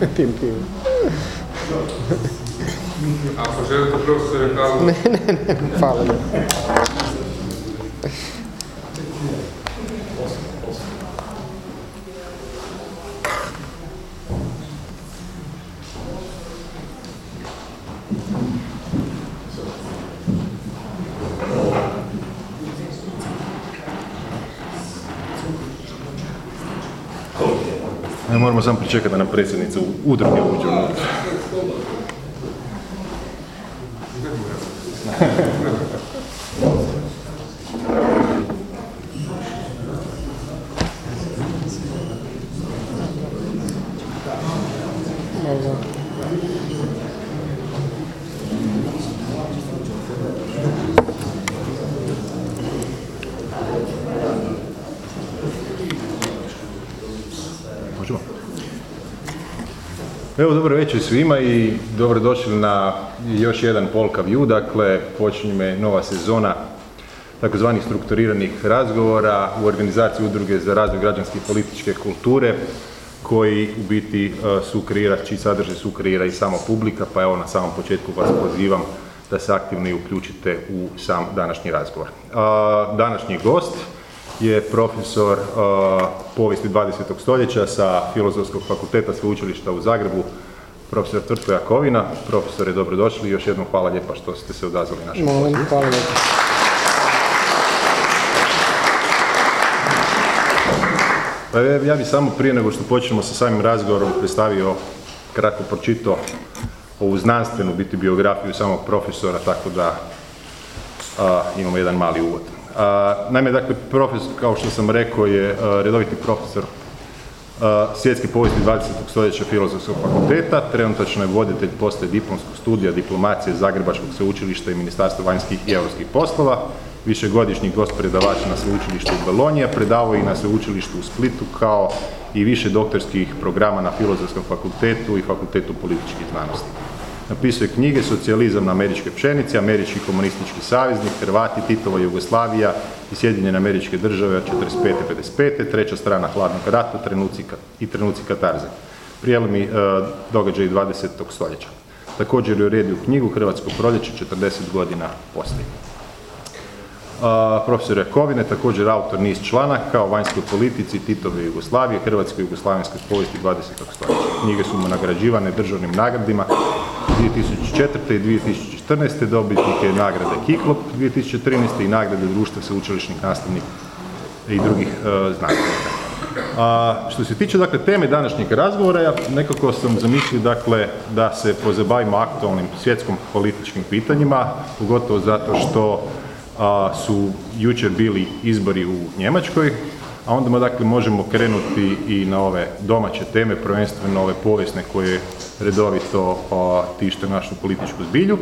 Ne pijem pijem. Ako želite profesore Karlo, Ne, ne, ne, hvala samo pričekati da nam predsjednica udruge uđe. Večer svima i dobrodošli na još jedan Polka View. Dakle, počinje nova sezona takozvanih strukturiranih razgovora u organizaciji udruge za razvoj građanske i političke kulture koji u biti e, su kreira, čiji sadržaj su kreira i sama publika, pa evo na samom početku vas pozivam da se aktivno i uključite u sam današnji razgovor. A, Današnji gost je profesor uh, povijesti 20. stoljeća sa Filozofskog fakulteta Sveučilišta u Zagrebu, profesor Tvrtko Jakovina. Profesore, dobrodošli i još jednom hvala lijepa što ste se odazvali našem Molim, hvala lijepo. Pa ja, bih samo prije nego što počnemo sa samim razgovorom predstavio, kratko pročitao ovu znanstvenu biti biografiju samog profesora, tako da a, imamo jedan mali uvod. A, naime, dakle, profesor, kao što sam rekao, je a, redoviti profesor svjetske povijesti 20. stoljeća Filozofskog fakulteta, trenutačno je voditelj poslije diplomskog studija diplomacije Zagrebačkog sveučilišta i Ministarstva vanjskih i europskih poslova, višegodišnji gost predavač na sveučilištu u Bolonji, a predavao i na sveučilištu u Splitu kao i više doktorskih programa na Filozofskom fakultetu i Fakultetu političkih znanosti. Napisuje knjige Socijalizam na američkoj pšenici, Američki komunistički saveznik, Hrvati, Titova Jugoslavija i Sjedinjene američke države od 45. 55. Treća strana hladnog rata trenuci, i trenuci katarze. Prijelomni e, događaji 20. stoljeća. Također je uredio knjigu Hrvatsko proljeće 40 godina poslije. A, profesor Jakovine, također autor niz članaka o vanjskoj politici Titove Jugoslavije, Hrvatskoj jugoslavenskoj povijesti 20. stoljeća. Knjige su mu nagrađivane državnim nagradima 2004. i 2014. dobitnik je nagrade Kiklop 2013. i nagrade Društva sveučilišnih nastavnika i drugih znanstvenika. A, što se tiče dakle teme današnjeg razgovora, ja nekako sam zamislio dakle da se pozabavimo aktualnim svjetskom političkim pitanjima, pogotovo zato što su jučer bili izbori u Njemačkoj, a onda dakle možemo krenuti i na ove domaće teme, prvenstveno ove povijesne koje redovito a, tište našu političku zbilju.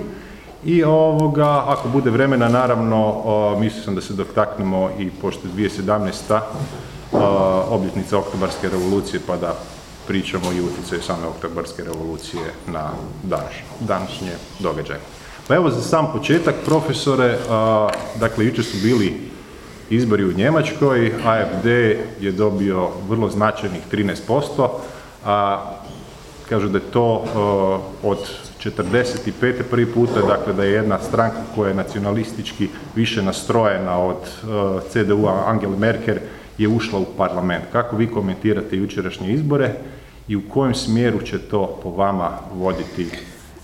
I ovoga, ako bude vremena, naravno, a, mislio sam da se dotaknemo i pošto je 2017. a, obljetnica Oktobarske revolucije, pa da pričamo i utjecaju same Oktobarske revolucije na današnje, današnje događaje. Pa evo za sam početak, profesore, dakle, jučer su bili izbori u Njemačkoj, AFD je dobio vrlo značajnih 13%, a kažu da je to uh, od 45. prvi puta, dakle da je jedna stranka koja je nacionalistički više nastrojena od uh, CDU-a Angela Merkel je ušla u parlament. Kako vi komentirate jučerašnje izbore i u kojem smjeru će to po vama voditi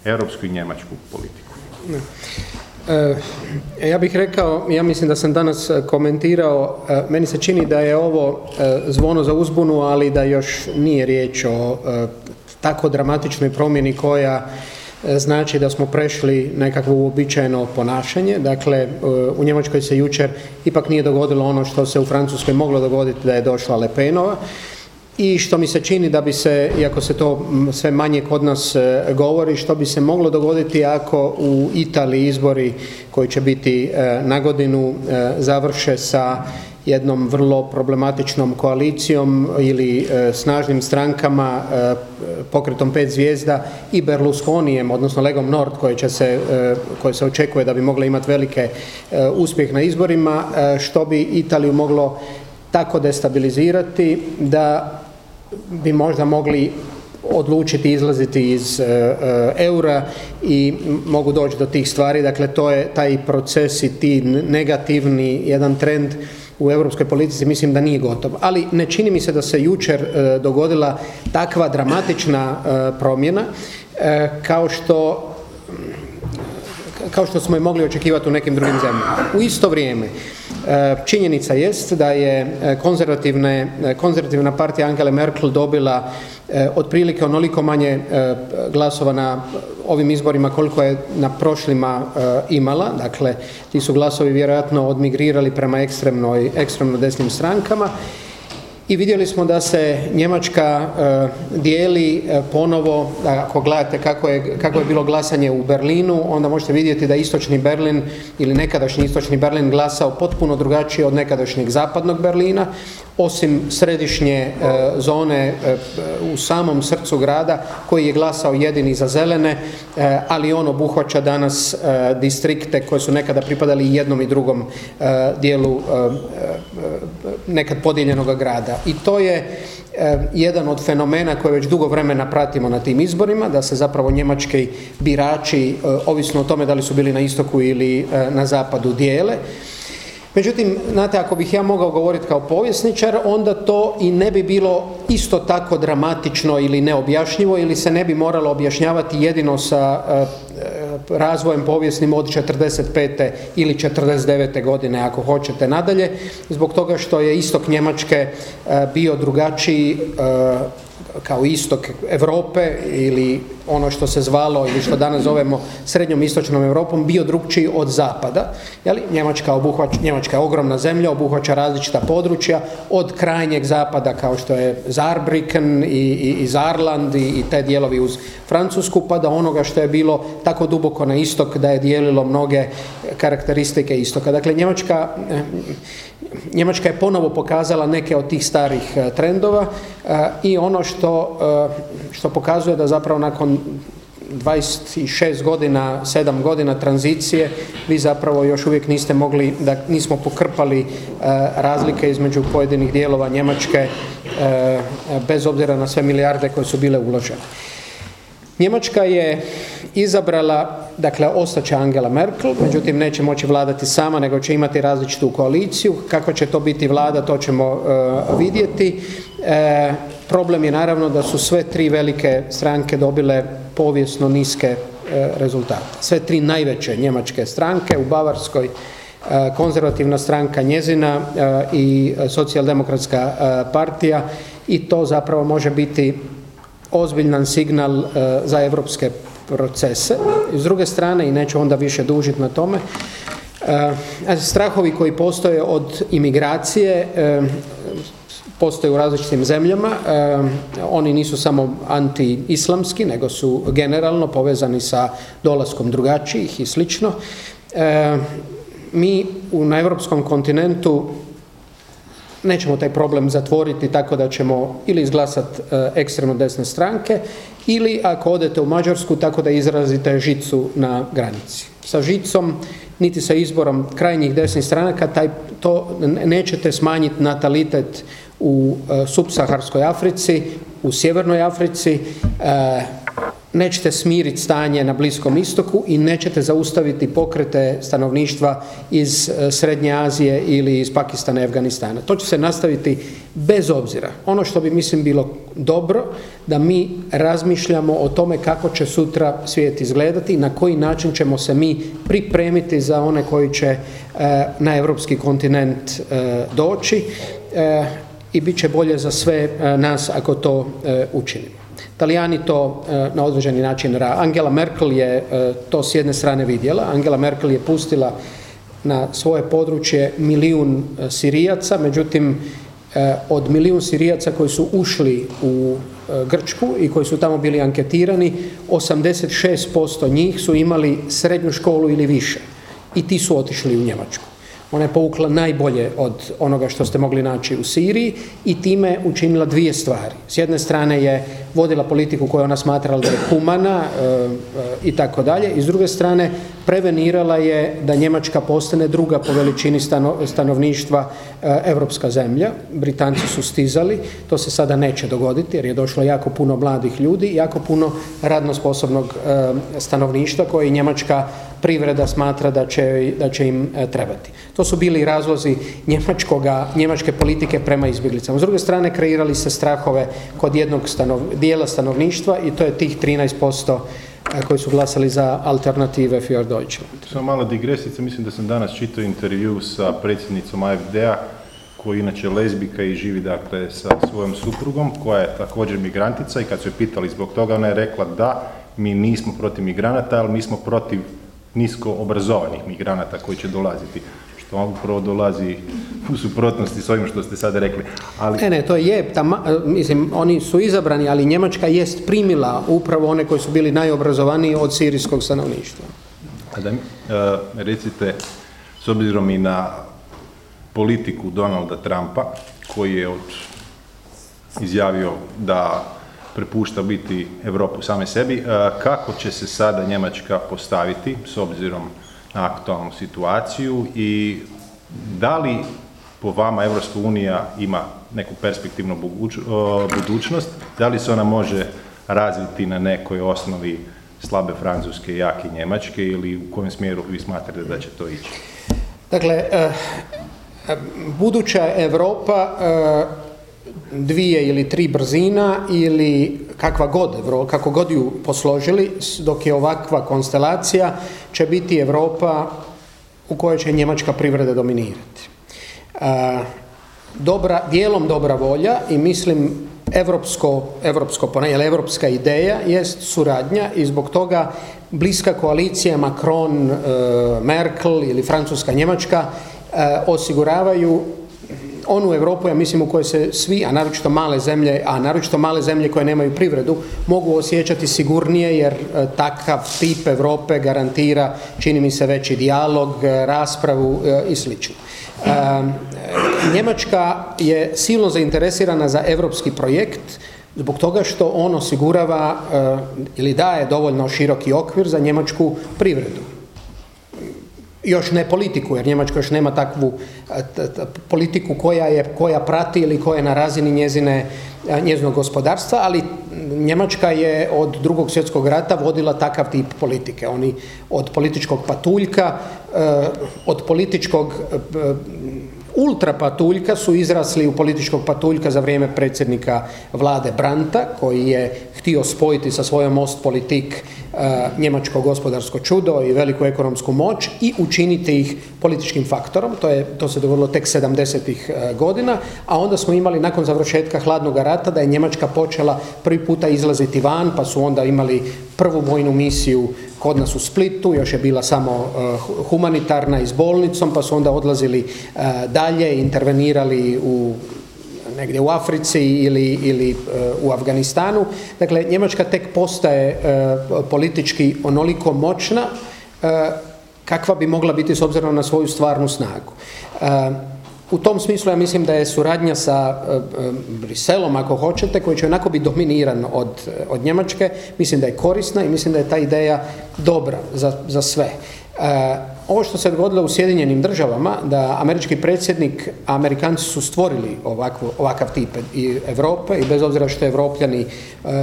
europsku i njemačku politiku? E, Ja bih rekao, ja mislim da sam danas e, komentirao, e, meni se čini da je ovo e, zvono za uzbunu, ali da još nije riječ o e, tako dramatičnoj promjeni koja e, znači da smo prešli nekakvo uobičajeno ponašanje. Dakle, e, u Njemačkoj se jučer ipak nije dogodilo ono što se u Francuskoj moglo dogoditi da je došla Le Penova i što mi se čini da bi se, iako se to sve manje kod nas e, govori, što bi se moglo dogoditi ako u Italiji izbori koji će biti e, na godinu e, završe sa jednom vrlo problematičnom koalicijom ili snažnim strankama, pokretom pet zvijezda i Berlusconijem, odnosno Legom Nord koje, će se, koje se očekuje da bi mogle imati velike uspjeh na izborima, što bi Italiju moglo tako destabilizirati da bi možda mogli odlučiti izlaziti iz eura i mogu doći do tih stvari. Dakle, to je taj proces i ti negativni jedan trend u europskoj politici mislim da nije gotov. Ali ne čini mi se da se jučer dogodila takva dramatična promjena kao što kao što smo i mogli očekivati u nekim drugim zemljama. U isto vrijeme, činjenica jest da je konzervativna partija Angela Merkel dobila otprilike onoliko manje glasova na ovim izborima koliko je na prošlima imala, dakle ti su glasovi vjerojatno odmigrirali prema ekstremno desnim strankama i vidjeli smo da se Njemačka dijeli ponovo, ako gledate kako je, kako je bilo glasanje u Berlinu, onda možete vidjeti da istočni Berlin ili nekadašnji istočni Berlin glasao potpuno drugačije od nekadašnjeg zapadnog Berlina, osim središnje zone u samom srcu grada koji je glasao jedini za zelene, ali on obuhvaća danas distrikte koje su nekada pripadali jednom i drugom dijelu nekad podijeljenog grada. I to je jedan od fenomena koje već dugo vremena pratimo na tim izborima, da se zapravo njemački birači, ovisno o tome da li su bili na istoku ili na zapadu, dijele. Međutim, znate, ako bih ja mogao govoriti kao povjesničar, onda to i ne bi bilo isto tako dramatično ili neobjašnjivo ili se ne bi moralo objašnjavati jedino sa razvojem povijesnim od 45. ili 49. godine ako hoćete nadalje, zbog toga što je istok Njemačke bio drugačiji kao istok Europe ili ono što se zvalo ili što danas zovemo srednjom istočnom Europom bio drugčiji od zapada. Jeli? Njemačka, obuhvaća, Njemačka je ogromna zemlja, obuhvaća različita područja od krajnjeg zapada kao što je Zarbriken i, i, i Zarland i, i te dijelovi uz Francusku pa do onoga što je bilo tako duboko na istok da je dijelilo mnoge karakteristike istoka. Dakle, Njemačka Njemačka je ponovo pokazala neke od tih starih trendova i ono što, što pokazuje da zapravo nakon 26 godina, 7 godina tranzicije, vi zapravo još uvijek niste mogli, da nismo pokrpali razlike između pojedinih dijelova Njemačke bez obzira na sve milijarde koje su bile uložene. Njemačka je izabrala, dakle ostaće Angela Merkel, međutim neće moći vladati sama, nego će imati različitu koaliciju. Kako će to biti vlada, to ćemo vidjeti. Problem je naravno da su sve tri velike stranke dobile povijesno niske rezultate. Sve tri najveće njemačke stranke u Bavarskoj konzervativna stranka njezina i socijaldemokratska partija i to zapravo može biti ozbiljan signal za europske procese. S druge strane, i neću onda više dužiti na tome, strahovi koji postoje od imigracije postoje u različitim zemljama. Oni nisu samo anti-islamski, nego su generalno povezani sa dolaskom drugačijih i slično. Mi na europskom kontinentu nećemo taj problem zatvoriti tako da ćemo ili izglasati ekstremno desne stranke ili ako odete u Mađarsku tako da izrazite žicu na granici. Sa žicom niti sa izborom krajnjih desnih stranaka taj, to nećete smanjiti natalitet u subsaharskoj Africi, u sjevernoj Africi, nećete smiriti stanje na Bliskom istoku i nećete zaustaviti pokrete stanovništva iz Srednje Azije ili iz Pakistana i Afganistana. To će se nastaviti bez obzira. Ono što bi mislim bilo dobro da mi razmišljamo o tome kako će sutra svijet izgledati, na koji način ćemo se mi pripremiti za one koji će na europski kontinent doći i bit će bolje za sve nas ako to učinimo. Talijani to na određeni način. Angela Merkel je to s jedne strane vidjela. Angela Merkel je pustila na svoje područje milijun Sirijaca, međutim od milijun Sirijaca koji su ušli u Grčku i koji su tamo bili anketirani, 86% njih su imali srednju školu ili više i ti su otišli u Njemačku. Ona je povukla najbolje od onoga što ste mogli naći u Siriji i time učinila dvije stvari. S jedne strane je vodila politiku koju ona smatrala da je humana i tako dalje. I s druge strane, prevenirala je da Njemačka postane druga po veličini stanovništva europska zemlja. Britanci su stizali, to se sada neće dogoditi jer je došlo jako puno mladih ljudi jako puno radno sposobnog stanovništva koje Njemačka privreda smatra da će, da će im e, trebati. To su bili razlozi njemačkoga, njemačke politike prema izbjeglicama. S druge strane, kreirali se strahove kod jednog stanov, dijela stanovništva i to je tih 13% e, koji su glasali za alternative für Deutschland. Samo mala digresica, mislim da sam danas čitao intervju sa predsjednicom AFD-a koji je inače lezbika i živi dakle sa svojom suprugom koja je također migrantica i kad su je pitali zbog toga ona je rekla da mi nismo protiv migranata, ali mi smo protiv nisko obrazovanih migranata koji će dolaziti što upravo dolazi u suprotnosti s ovim što ste sada rekli. Ali... Ne, ne, to je, mislim, oni su izabrani, ali Njemačka jest primila upravo one koji su bili najobrazovaniji od sirijskog stanovništva. A da mi, e, recite, s obzirom i na politiku Donalda Trumpa, koji je od, izjavio da prepušta biti Europu same sebi. E, kako će se sada Njemačka postaviti s obzirom na aktualnu situaciju i da li po vama Evropska unija ima neku perspektivnu budućnost, da li se ona može razviti na nekoj osnovi slabe Francuske, jake Njemačke ili u kojem smjeru vi smatrate da će to ići? Dakle, e, buduća Europa e, dvije ili tri brzina ili kakva god, kako god ju posložili, dok je ovakva konstelacija, će biti Europa u kojoj će njemačka privreda dominirati. Dobra, dijelom dobra volja i mislim evropsko, evropsko jer evropska ideja jest suradnja i zbog toga bliska koalicija Macron, e, Merkel ili Francuska, Njemačka e, osiguravaju onu Europu, ja mislim, u kojoj se svi, a naročito male zemlje, a naročito male zemlje koje nemaju privredu, mogu osjećati sigurnije jer e, takav tip Europe garantira, čini mi se, veći dijalog, e, raspravu e, i sl. Njemačka je silno zainteresirana za europski projekt zbog toga što on osigurava ili daje dovoljno široki okvir za njemačku privredu još ne politiku, jer Njemačka još nema takvu politiku koja, je, koja prati ili koja je na razini njezine, njezinog gospodarstva, ali Njemačka je od drugog svjetskog rata vodila takav tip politike. Oni od političkog patuljka, e, od političkog e, ultra patuljka su izrasli u političkog patuljka za vrijeme predsjednika vlade Branta, koji je htio spojiti sa svojom most politik E, njemačko gospodarsko čudo i veliku ekonomsku moć i učiniti ih političkim faktorom. To, je, to se dogodilo tek 70. E, godina, a onda smo imali nakon završetka hladnog rata da je Njemačka počela prvi puta izlaziti van, pa su onda imali prvu vojnu misiju kod nas u Splitu, još je bila samo e, humanitarna i s bolnicom, pa su onda odlazili dalje, intervenirali u negdje u Africi ili, ili e, u Afganistanu. Dakle, Njemačka tek postaje politički onoliko moćna kakva bi mogla biti s obzirom na svoju stvarnu snagu. U tom smislu ja mislim da je suradnja sa Briselom, ako hoćete, koji će onako biti dominiran od, od Njemačke, mislim da je korisna i mislim da je ta ideja dobra za, za sve. Ovo što se dogodilo u Sjedinjenim državama, da američki predsjednik, Amerikanci su stvorili ovakvu, ovakav tip i Europe i bez obzira što Evropljani e,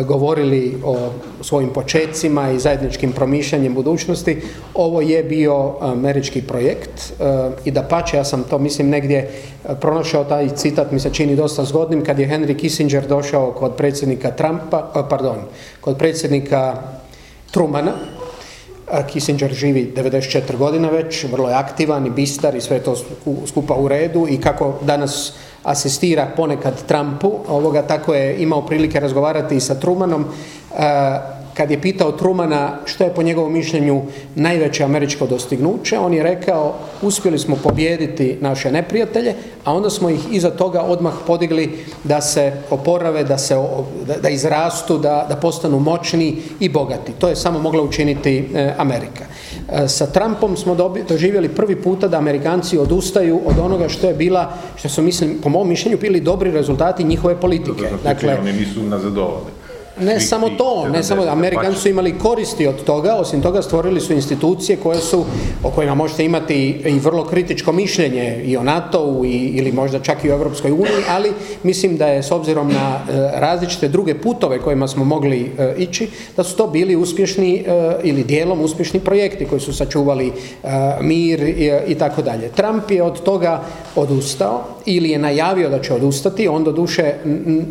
govorili o svojim počecima i zajedničkim promišljanjem budućnosti, ovo je bio američki projekt e, i da pače, ja sam to mislim negdje pronašao taj citat, mi se čini dosta zgodnim, kad je Henry Kissinger došao kod predsjednika Trumpa, pardon, kod predsjednika Trumana, Kissinger živi 94 godine već, vrlo je aktivan i bistar i sve to skupa u redu i kako danas asistira ponekad Trumpu, ovoga tako je imao prilike razgovarati i sa Trumanom kad je pitao Trumana što je po njegovom mišljenju najveće američko dostignuće, on je rekao uspjeli smo pobijediti naše neprijatelje, a onda smo ih iza toga odmah podigli da se oporave, da, se, da, izrastu, da, da postanu moćni i bogati. To je samo mogla učiniti e, Amerika. E, sa Trumpom smo doživjeli prvi puta da Amerikanci odustaju od onoga što je bila, što su mislim, po mom mišljenju bili dobri rezultati njihove politike. Dakle, oni nisu nazadovali. Ne samo to, ne samo, Amerikanci su imali koristi od toga, osim toga stvorili su institucije koje su, o kojima možete imati i vrlo kritičko mišljenje i o NATO-u ili možda čak i o Europskoj uniji, ali mislim da je s obzirom na e, različite druge putove kojima smo mogli e, ići, da su to bili uspješni e, ili dijelom uspješni projekti koji su sačuvali mir i tako dalje. Trump je od toga odustao ili je najavio da će odustati, on do duše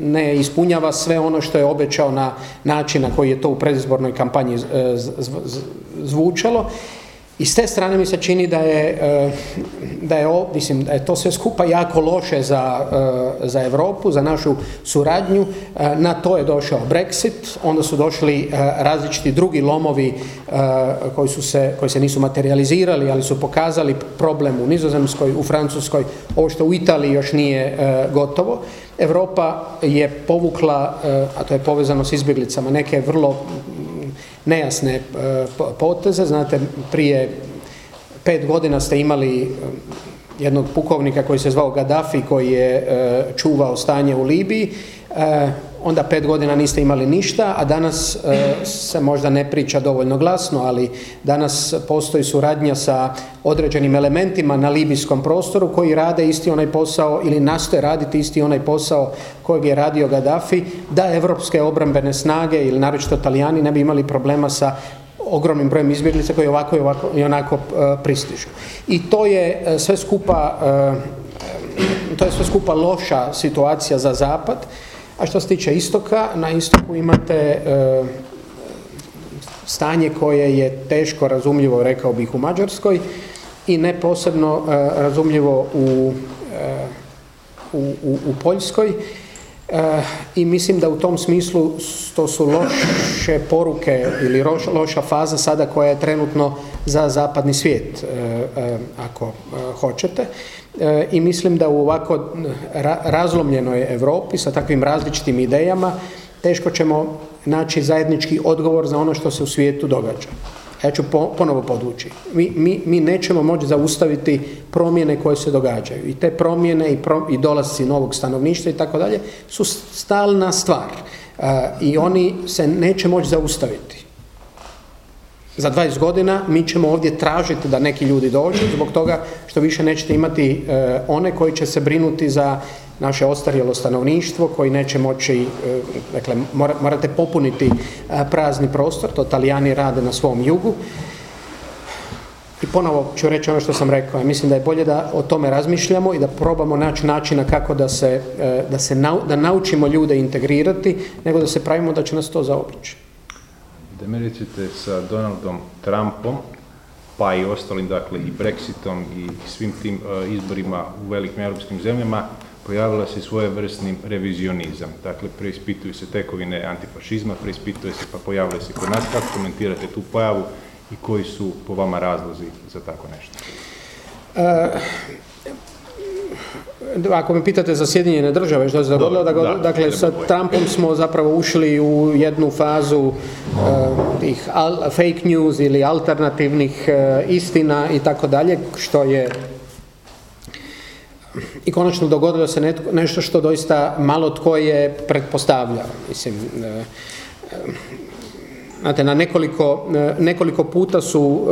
ne ispunjava sve ono što je obećao na način na koji je to u predizbornoj kampanji e, zvučalo. I s te strane mi se čini da je, e, da je, mislim, da je to sve skupa jako loše za, e, za Europu, za našu suradnju. Na to je došao Brexit, onda su došli različiti drugi lomovi koji, su se, koji se nisu materializirali, ali su pokazali problem u Nizozemskoj, u Francuskoj, ovo što u Italiji još nije gotovo. Europa je povukla, e, a to je povezano s izbjeglicama, neke vrlo nejasne e, poteze. Znate, prije pet godina ste imali e, jednog pukovnika koji se zvao Gaddafi koji je čuvao stanje u Libiji onda pet godina niste imali ništa, a danas e, se možda ne priča dovoljno glasno, ali danas postoji suradnja sa određenim elementima na libijskom prostoru koji rade isti onaj posao ili nastoje raditi isti onaj posao kojeg je radio Gaddafi, da evropske obrambene snage ili naročito Talijani ne bi imali problema sa ogromnim brojem izbjeglica koji ovako i, ovako, i onako e, pristižu. I to je e, sve skupa to je sve skupa loša situacija za zapad a što se tiče istoka, na istoku imate e, stanje koje je teško razumljivo, rekao bih, u Mađarskoj i ne posebno e, razumljivo u, e, u, u, Poljskoj. I mislim da u tom smislu to su loše poruke ili loša faza sada koja je trenutno za zapadni svijet, ako hoćete. E, i mislim da u ovako razlomljenoj Europi sa takvim različitim idejama teško ćemo naći zajednički odgovor za ono što se u svijetu događa. Ja ću ponovo podvući. Mi, mi, mi, nećemo moći zaustaviti promjene koje se događaju. I te promjene i, i dolasci novog stanovništva i tako dalje su stalna stvar. E, I oni se neće moći zaustaviti. Za 20 godina mi ćemo ovdje tražiti da neki ljudi dođu zbog toga što više nećete imati e, one koji će se brinuti za naše ostarjelo stanovništvo koji neće moći, e, dakle morate popuniti e, prazni prostor, to Talijani rade na svom jugu. I ponovo ću reći ono što sam rekao, mislim da je bolje da o tome razmišljamo i da probamo naći načina kako da se, da se da naučimo ljude integrirati, nego da se pravimo da će nas to zaobići recite sa Donaldom Trumpom, pa i ostalim, dakle i Brexitom i svim tim uh, izborima u velikim europskim zemljama, pojavila se svojevrsni revizionizam. Dakle, preispituju se tekovine antifašizma, preispituje se, pa pojavile se kod nas. Kako komentirate tu pojavu i koji su po vama razlozi za tako nešto? Uh, ako me pitate za Sjedinjene države, što se dogodilo, da, dakle sa Trumpom smo zapravo ušli u jednu fazu uh, tih fake news ili alternativnih uh, istina i tako dalje, što je i konačno dogodilo se nešto što doista malo tko je pretpostavljao. Mislim, uh, Znate, na nekoliko, nekoliko puta su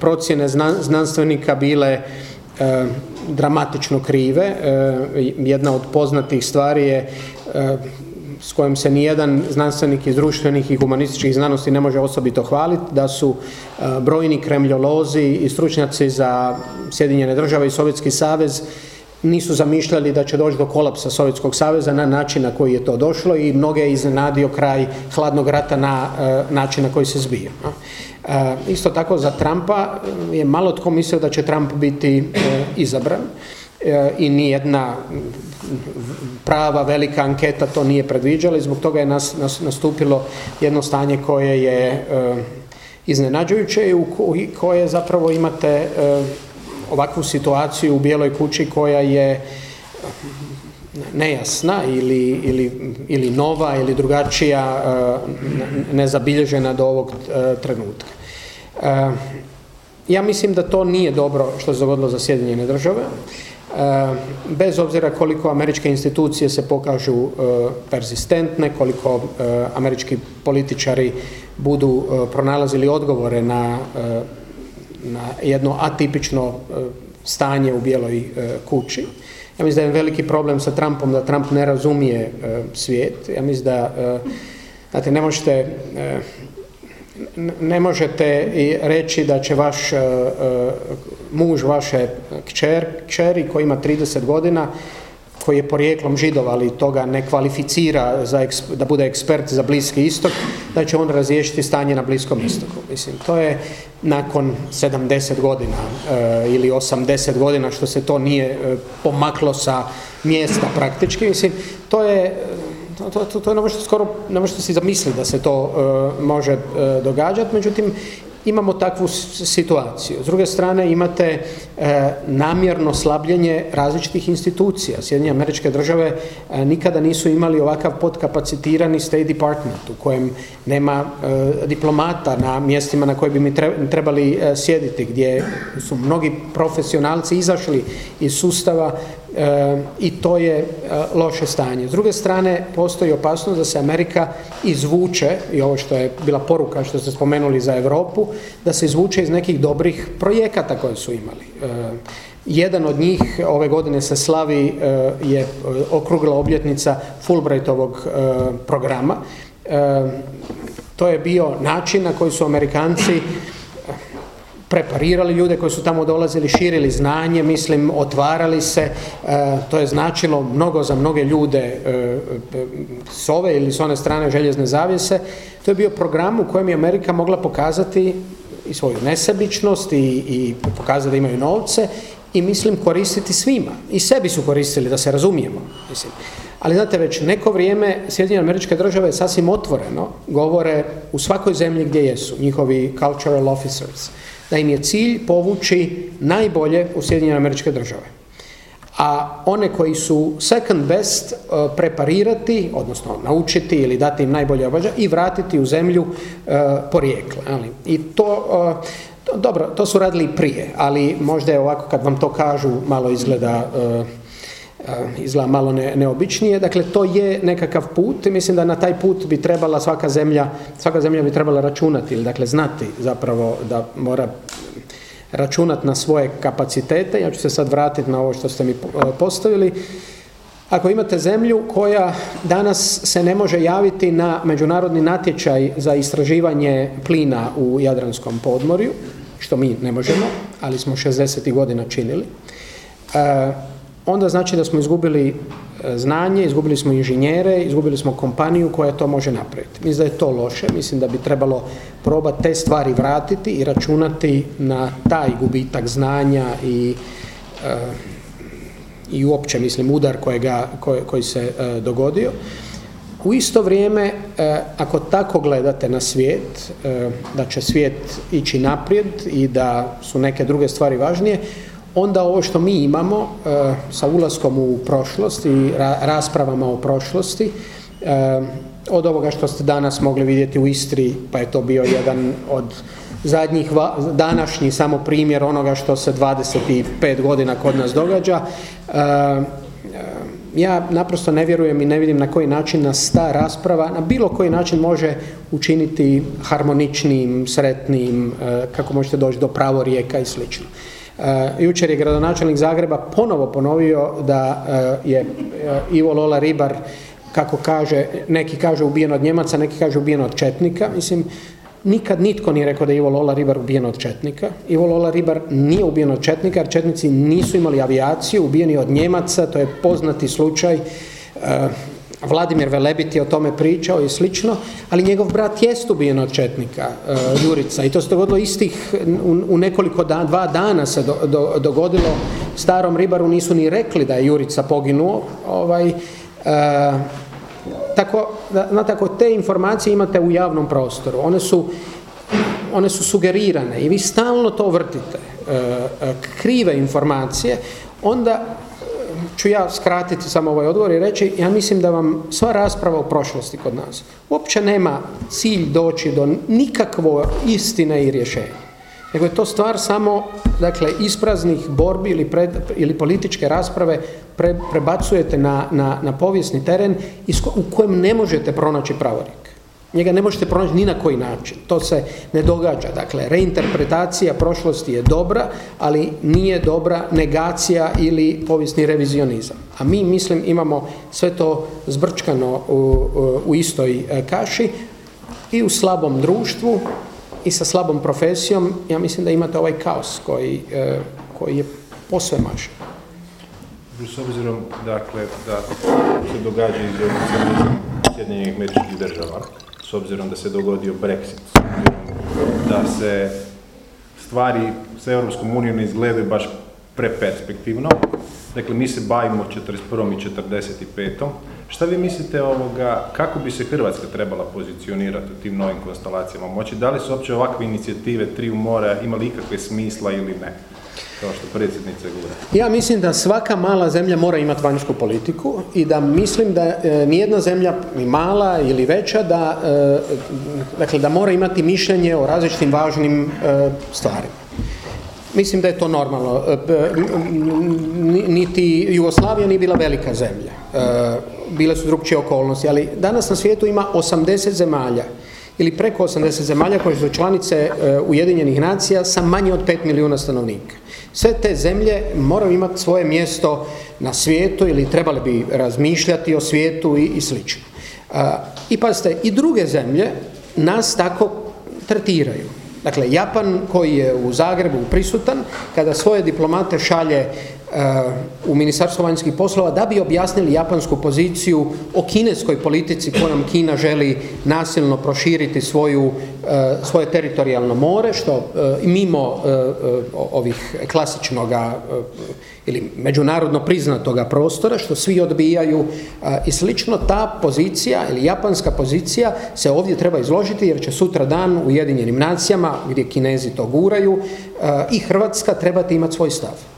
procjene znanstvenika bile dramatično krive. E, jedna od poznatih stvari je e, s kojom se nijedan znanstvenik iz društvenih i humanističkih znanosti ne može osobito hvaliti, da su e, brojni kremljolozi i stručnjaci za Sjedinjene države i Sovjetski savez nisu zamišljali da će doći do kolapsa Sovjetskog saveza na način na koji je to došlo i mnoge je iznenadio kraj hladnog rata na način na koji se zbija. E, isto tako za Trumpa e, je malo tko mislio da će Trump biti e, izabran i nijedna prava velika anketa to nije predviđala i zbog toga je nas, nastupilo jedno stanje koje je iznenađujuće i koje zapravo imate ovakvu situaciju u Bijeloj kući koja je nejasna ili, ili, ili nova ili drugačija nezabilježena do ovog trenutka. Ja mislim da to nije dobro što se dogodilo za Sjedinjene države. bez obzira koliko američke institucije se pokažu persistentne, koliko američki političari budu pronalazili odgovore na, na jedno atipično stanje u bijeloj kući. Ja mislim da je veliki problem sa Trumpom da Trump ne razumije svijet. Ja mislim da Znate, ne možete, e, ne možete reći da će vaš e, e, muž vaše kćer, kćeri koji ima 30 godina koji je porijeklom židova, ali toga ne kvalificira za, da bude ekspert za Bliski istok, da će on razriješiti stanje na Bliskom istoku. Mislim, to je nakon 70 godina ili 80 godina što se to nije pomaklo sa mjesta praktički. Mislim, to je to, to, to, je ono što skoro ne si zamisliti da se to e, može uh, događati, međutim imamo takvu situaciju. S druge strane imate e, namjerno slabljenje različitih institucija. Sjedinje američke države nikada nisu imali ovakav podkapacitirani State Department u kojem nema diplomata na mjestima na koje bi mi trebali sjediti, gdje su mnogi profesionalci izašli iz sustava i to je e, loše stanje. S druge strane, postoji opasnost da se Amerika izvuče, i ovo što je bila poruka što ste spomenuli za Europu, da se izvuče iz nekih dobrih projekata koje su imali. E, jedan od njih ove godine se slavi e, je okrugla obljetnica Fulbrightovog programa. To je bio način na koji su Amerikanci preparirali ljude koji su tamo dolazili, širili znanje, mislim, otvarali se. E, to je značilo mnogo za mnoge ljude e, e, s ove ili s one strane željezne zavjese. To je bio program u kojem je Amerika mogla pokazati i svoju nesebičnost i, i pokazati da imaju novce i mislim koristiti svima. I sebi su koristili, da se razumijemo. Mislim. Ali znate, već neko vrijeme Sjedinjene američke države sasvim otvoreno govore u svakoj zemlji gdje jesu, njihovi cultural officers da im je cilj povući najbolje u Sjedinjene američke države. A one koji su second best e, preparirati, odnosno naučiti ili dati im najbolje obađa i vratiti u zemlju e, porijekla. I to, e, dobro, to su radili prije, ali možda je ovako kad vam to kažu malo izgleda izgleda malo ne, neobičnije. Dakle, to je nekakav put i mislim da na taj put bi trebala svaka zemlja, svaka zemlja bi trebala računati ili dakle znati zapravo da mora računati na svoje kapacitete. Ja ću se sad vratiti na ovo što ste mi postavili. Ako imate zemlju koja danas se ne može javiti na međunarodni natječaj za istraživanje plina u Jadranskom podmorju, što mi ne možemo, ali smo 60. godina činili, onda znači da smo izgubili e, znanje, izgubili smo inženjere, izgubili smo kompaniju koja to može napraviti. Mislim da je to loše, mislim da bi trebalo probati te stvari vratiti i računati na taj gubitak znanja i e, i uopće mislim udar kojega, koji se e, dogodio. U isto vrijeme, ako tako gledate na svijet, da će svijet ići naprijed i da su neke druge stvari važnije, onda ovo što mi imamo e, sa ulaskom u prošlost i raspravama o prošlosti, e, od ovoga što ste danas mogli vidjeti u Istri, pa je to bio jedan od zadnjih današnji samo primjer onoga što se 25 godina kod nas događa. E, ja naprosto ne vjerujem i ne vidim na koji način nas ta rasprava na bilo koji način može učiniti harmoničnim, sretnim, kako možete doći do pravorijeka i slično. E, jučer je gradonačelnik Zagreba ponovo ponovio da e, je e, Ivo Lola Ribar kako kaže, neki kažu ubijen od Njemaca, neki kažu ubijen od Četnika. Mislim, nikad nitko nije rekao da je Ivo Lola Ribar ubijen od Četnika. Ivo Lola Ribar nije ubijen od Četnika, jer Četnici nisu imali avijaciju, ubijeni od Njemaca, to je poznati slučaj. Vladimir Velebit je o tome pričao i slično, ali njegov brat jest ubijen od Četnika, e, Jurica, i to se dogodilo istih, u, nekoliko dana, dva dana se dogodilo, starom ribaru nisu ni rekli da je Jurica poginuo, ovaj, e, tako, znate, ako te informacije imate u javnom prostoru, one su, one su sugerirane i vi stalno to vrtite, e, krive informacije, onda ću ja skratiti samo ovaj odgovor i reći, ja mislim da vam sva rasprava o prošlosti kod nas uopće nema cilj doći do nikakvo istine i rješenja. nego je to stvar samo dakle, ispraznih borbi ili, ili političke rasprave prebacujete na, na, na povijesni teren u kojem ne možete pronaći pravorik. Njega ne možete pronaći ni na koji način. To se ne događa. Dakle, reinterpretacija prošlosti je dobra, ali nije dobra negacija ili povijesni revizionizam. A mi, mislim, imamo sve to zbrčkano u, u istoj e, kaši i u slabom društvu i sa slabom profesijom. Ja mislim da imate ovaj kaos koji, e, koji je posve mašan. S obzirom, dakle, da se događa iz Sjedinjenih američkih država, obzirom da se dogodio Brexit, da se stvari s Europskom unijom ne izgledaju baš preperspektivno. Dakle, mi se bavimo 41. i 45. Šta vi mislite ovoga, kako bi se Hrvatska trebala pozicionirati u tim novim konstelacijama moći? Da li su uopće ovakve inicijative Triju mora imali ikakve smisla ili ne? Kao što predsjednica Ja mislim da svaka mala zemlja mora imati vanjsku politiku i da mislim da e, nijedna zemlja, ni mala ili veća, da, e, dakle, da mora imati mišljenje o različitim važnim e, stvarima. Mislim da je to normalno. Niti Jugoslavija nije bila velika zemlja. Bile su drugčije okolnosti, ali danas na svijetu ima 80 zemalja ili preko 80 zemalja koje su članice Ujedinjenih nacija sa manje od 5 milijuna stanovnika. Sve te zemlje moraju imati svoje mjesto na svijetu ili trebali bi razmišljati o svijetu i, i slično. I pazite, i druge zemlje nas tako tretiraju. Dakle, Japan koji je u Zagrebu prisutan, kada svoje diplomate šalje u Ministarstvo vanjskih poslova da bi objasnili japansku poziciju o kineskoj politici kojom Kina želi nasilno proširiti svoju, e, svoje teritorijalno more, što e, mimo e, ovih klasičnoga ili međunarodno priznatoga prostora, što svi odbijaju i slično, ta pozicija ili japanska pozicija se ovdje treba izložiti jer će sutra dan u Ujedinjenim nacijama, gdje Kinezi to guraju, i Hrvatska trebati imati svoj stav.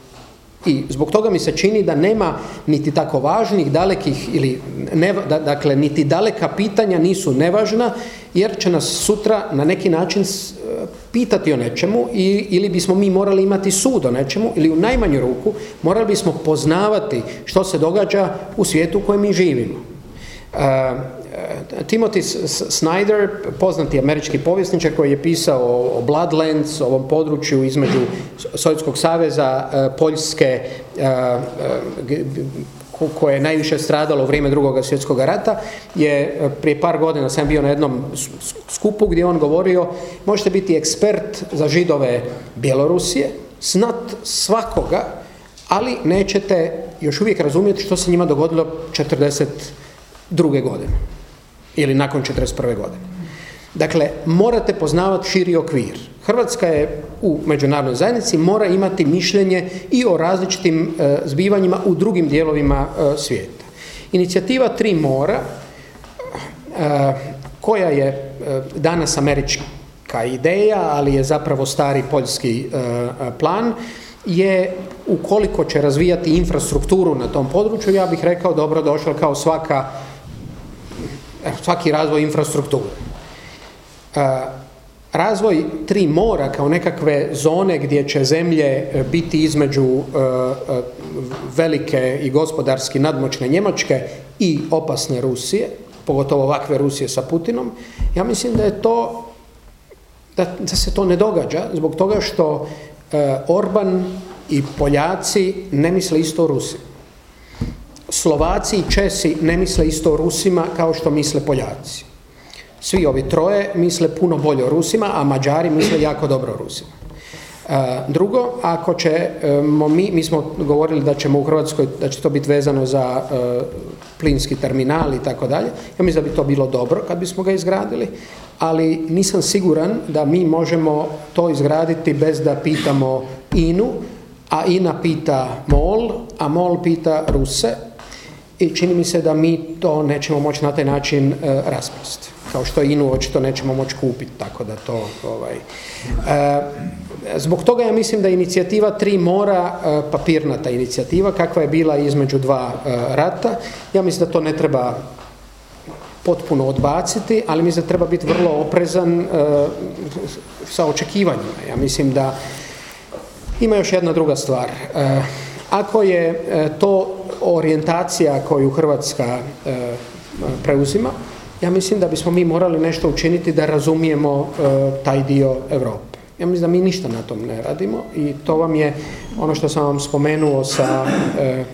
I zbog toga mi se čini da nema niti tako važnih, dalekih ili ne, dakle niti daleka pitanja nisu nevažna jer će nas sutra na neki način e, pitati o nečemu i, ili bismo mi morali imati sud o nečemu ili u najmanju ruku morali bismo poznavati što se događa u svijetu u kojem mi živimo. Uh, Timothy Snyder, poznati američki povjesničar koji je pisao o Bloodlands, ovom području između Sovjetskog saveza, e, Poljske, e, koje je najviše stradalo u vrijeme drugog svjetskog rata, je prije par godina sam bio na jednom skupu gdje on govorio možete biti ekspert za židove Bjelorusije, snat svakoga, ali nećete još uvijek razumjeti što se njima dogodilo 42. godine ili nakon 41. godine. Dakle, morate poznavati širi okvir. Hrvatska je u međunarodnoj zajednici mora imati mišljenje i o različitim e, zbivanjima u drugim dijelovima e, svijeta. Inicijativa Tri mora, e, koja je danas američka ideja, ali je zapravo stari poljski plan, je ukoliko će razvijati infrastrukturu na tom području, ja bih rekao dobro došla kao svaka svaki razvoj infrastrukture. Razvoj tri mora kao nekakve zone gdje će zemlje e, biti između e, e, velike i gospodarski nadmoćne Njemačke i opasne Rusije, pogotovo ovakve Rusije sa Putinom, ja mislim da je to da se to ne događa zbog toga što Orban i Poljaci ne misle isto o Rusiji. Slovaci i Česi ne misle isto o Rusima kao što misle Poljaci. Svi ovi troje misle puno bolje o Rusima, a Mađari misle jako dobro o Rusima. E, drugo, ako ćemo mi, mi smo govorili da ćemo u Hrvatskoj, da će to biti vezano za e, plinski terminal i tako dalje, ja mislim da bi to bilo dobro kad bismo ga izgradili, ali nisam siguran da mi možemo to izgraditi bez da pitamo INU, a INA pita MOL, a MOL pita Ruse, i čini mi se da mi to nećemo moći na taj način e. Kao što INU očito nećemo moći kupiti, tako da to... Ovaj, e, zbog toga ja mislim da inicijativa Tri mora, e, papirnata inicijativa, kakva je bila između dva rata, ja mislim da to ne treba potpuno odbaciti, ali mislim da treba biti vrlo oprezan sa očekivanjima. Ja mislim da ima još jedna druga stvar. Ako je to orijentacija koju Hrvatska preuzima, ja mislim da bismo mi morali nešto učiniti da razumijemo taj dio Europe. Ja mislim da mi ništa na tom ne radimo i to vam je ono što sam vam spomenuo sa e,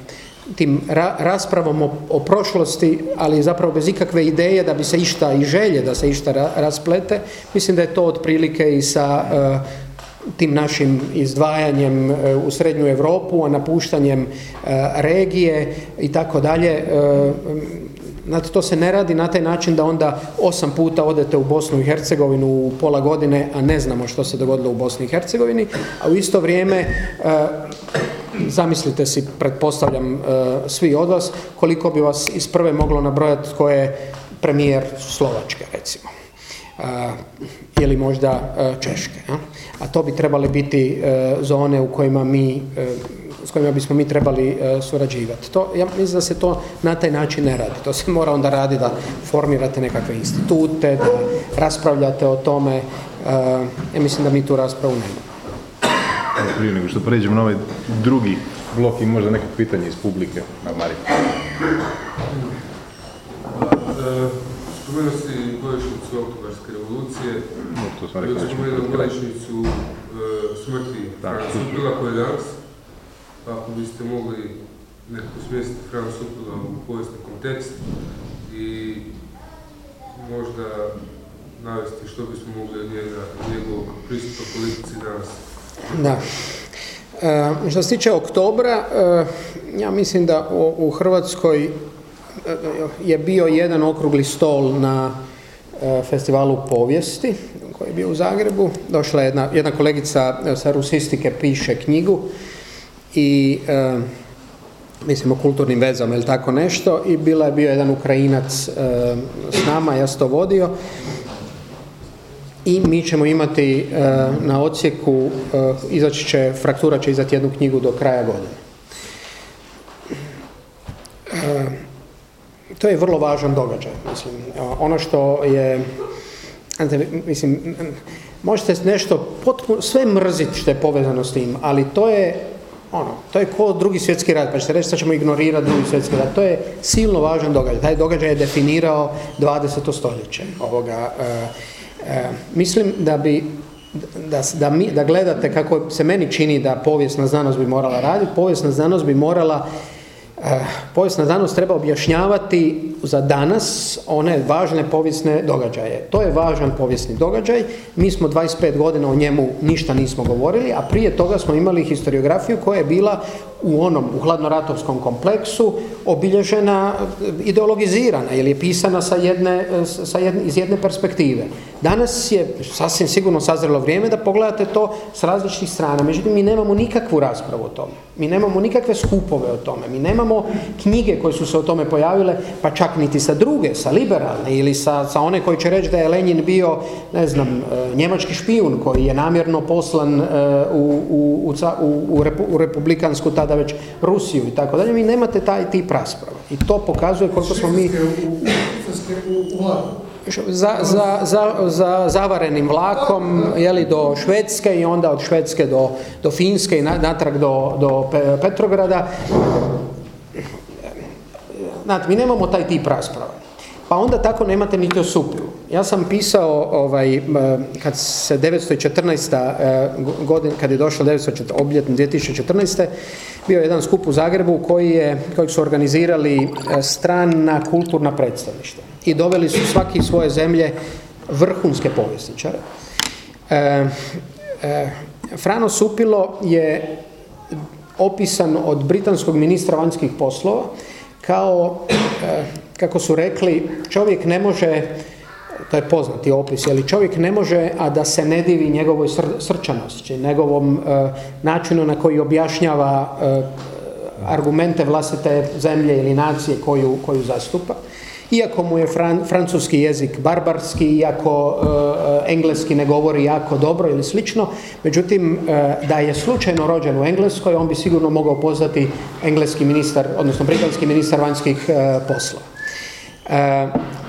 tim raspravom o, prošlosti, ali zapravo bez ikakve ideje da bi se išta i želje da se išta rasplete. Mislim da je to otprilike i sa e, tim našim izdvajanjem e, u srednju Europu, a napuštanjem regije i tako dalje. Znate, to se ne radi na taj način da onda osam puta odete u Bosnu i Hercegovinu u pola godine, a ne znamo što se dogodilo u Bosni i Hercegovini, a u isto vrijeme e, zamislite si, pretpostavljam e, svi od vas, koliko bi vas iz prve moglo nabrojati tko je premijer Slovačke, recimo. E, ili možda Češke. A to bi trebali biti zone u kojima mi s kojima bismo mi trebali e, surađivati. To, ja mislim da se to na taj način ne radi. To se mora onda raditi da formirate nekakve institute, da raspravljate o tome. E, ja mislim da mi tu raspravu nemamo. Prije nego što pređemo na ovaj drugi blok i možda neko pitanje iz publike. Na. Spomenuo si godišnjicu oktobarske revolucije. No, to smo rekli. Spomenuo godišnjicu smrti Frana Supila koje je danas ako biste mogli nekako smjestiti Frana Supila u povijesni kontekst i možda navesti što bismo mogli od njega, njegovog pristupa politici danas. Da. E, što se tiče oktobra, e, ja mislim da u, Hrvatskoj e, je bio jedan okrugli stol na e, festivalu povijesti koji je bio u Zagrebu. Došla je jedna, jedna kolegica sa rusistike, piše knjigu i e, mislim o kulturnim vezama ili tako nešto i bila je bio jedan Ukrajinac e, s nama, ja to vodio i mi ćemo imati e, na odsjeku, izaći će, fraktura će izdati jednu knjigu do kraja godine. To je vrlo važan događaj, mislim. Ono što je, mislim, možete nešto potpuno, sve mrziti što je povezano s tim, ali to je ono, to je ko drugi svjetski rat, pa ćete reći sad ćemo ignorirati drugi svjetski rat. To je silno važan događaj. Taj događaj je definirao 20. stoljeće. Ovoga, e, e, mislim da bi da, da, mi, da gledate kako se meni čini da povijesna znanost bi morala raditi, povijesna znanost bi morala povijesna znanost treba objašnjavati za danas one važne povijesne događaje. To je važan povijesni događaj. Mi smo 25 godina o njemu ništa nismo govorili, a prije toga smo imali historiografiju koja je bila u onom, u hladnoratovskom kompleksu obilježena, ideologizirana ili je pisana sa jedne, sa jedne, iz jedne perspektive. Danas je sasvim sigurno sazrelo vrijeme da pogledate to s različitih strana. Međutim, mi nemamo nikakvu raspravu o tome. Mi nemamo nikakve skupove o tome. Mi nemamo knjige koje su se o tome pojavile, pa čak niti sa druge, sa liberalne ili sa, sa one koji će reći da je Lenin bio, ne znam, e, njemački špijun koji je namjerno poslan e, u, u, u, u republikansku tada već Rusiju i tako dalje. Vi nemate taj tip rasprava. I to pokazuje koliko smo mi za, za, za, za zavarenim vlakom jeli, do Švedske i onda od Švedske do, do Finske i natrag do, do Petrograda. Znate, mi nemamo taj tip rasprava. Pa onda tako nemate niti o Supilu. Ja sam pisao, ovaj, kad se 914. E, godin, kad je došlo 914. obljetno 2014. bio je jedan skup u Zagrebu koji je, kojeg su organizirali e, strana kulturna predstavništva. I doveli su svaki svoje zemlje vrhunske povjesničare. E, Frano Supilo je opisan od britanskog ministra vanjskih poslova kao kako su rekli, čovjek ne može, to je poznati opis, ali čovjek ne može, a da se ne divi njegovoj sr srčanosti, njegovom e, načinu na koji objašnjava e, argumente vlastite zemlje ili nacije koju, koju zastupa. Iako mu je francuski jezik barbarski, iako e, engleski ne govori jako dobro ili slično, međutim da je slučajno rođen u Engleskoj, on bi sigurno mogao poznati engleski ministar, odnosno britanski ministar vanjskih poslova. Uh,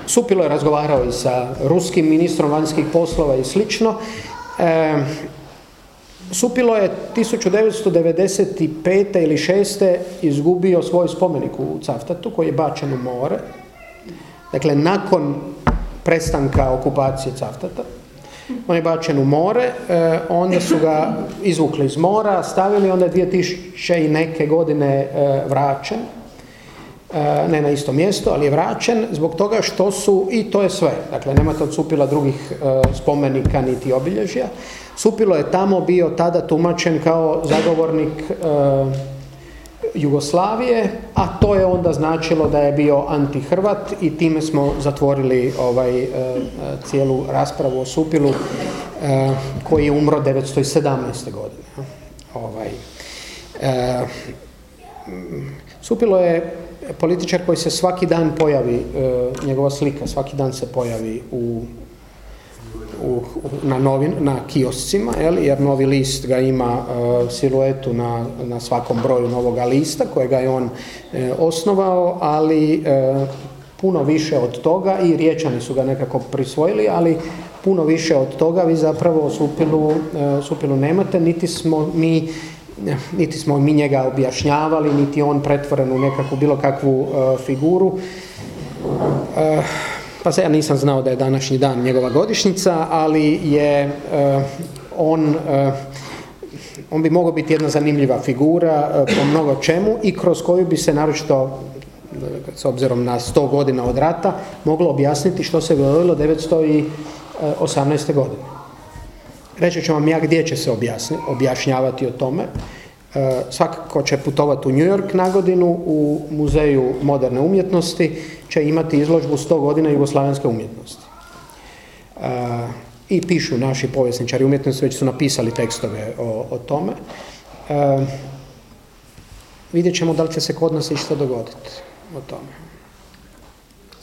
Supilo je razgovarao i sa ruskim ministrom vanjskih poslova i slično. E, Supilo je 1995. ili 6. izgubio svoj spomenik u Caftatu koji je bačen u more. Dakle, nakon prestanka okupacije Caftata. On je bačen u more, e, onda su ga izvukli iz mora, stavili, onda je 2000 i neke godine e, vraćen. E, ne na isto mjesto, ali je vraćen zbog toga što su, i to je sve, dakle nemate od Supila drugih spomenika niti obilježja. Supilo je tamo bio tada tumačen kao zagovornik Jugoslavije, a to je onda značilo da je bio anti-Hrvat i time smo zatvorili ovaj, e, e, cijelu raspravu o Supilu e, koji je umro 1917. godine. Ovaj, Supilo je političar koji se svaki dan pojavi, njegova slika svaki dan se pojavi u u, na, novin, na kioscima, jer novi list ga ima e, siluetu na, na svakom broju novoga lista kojega je on e, osnovao, ali e, puno više od toga i riječani su ga nekako prisvojili, ali puno više od toga vi zapravo Supilu, Supilu nemate, niti smo mi niti smo mi njega objašnjavali, niti on pretvoren u nekakvu bilo kakvu figuru. Pa se ja nisam znao da je današnji dan njegova godišnjica, ali je eh, on eh, on bi mogao biti jedna zanimljiva figura eh, po mnogo čemu i kroz koju bi se naročito s obzirom na 100 godina od rata moglo objasniti što se dogodilo 918. godine. Reći ću vam ja gdje će se objašnjavati o tome. Svakako će putovati u New York na godinu u muzeju moderne umjetnosti će imati izložbu 100 godina jugoslavenske umjetnosti. I pišu naši povjesničari umjetnosti, već su napisali tekstove o, o tome. vidjet ćemo da li će se kod nas išta dogoditi o tome.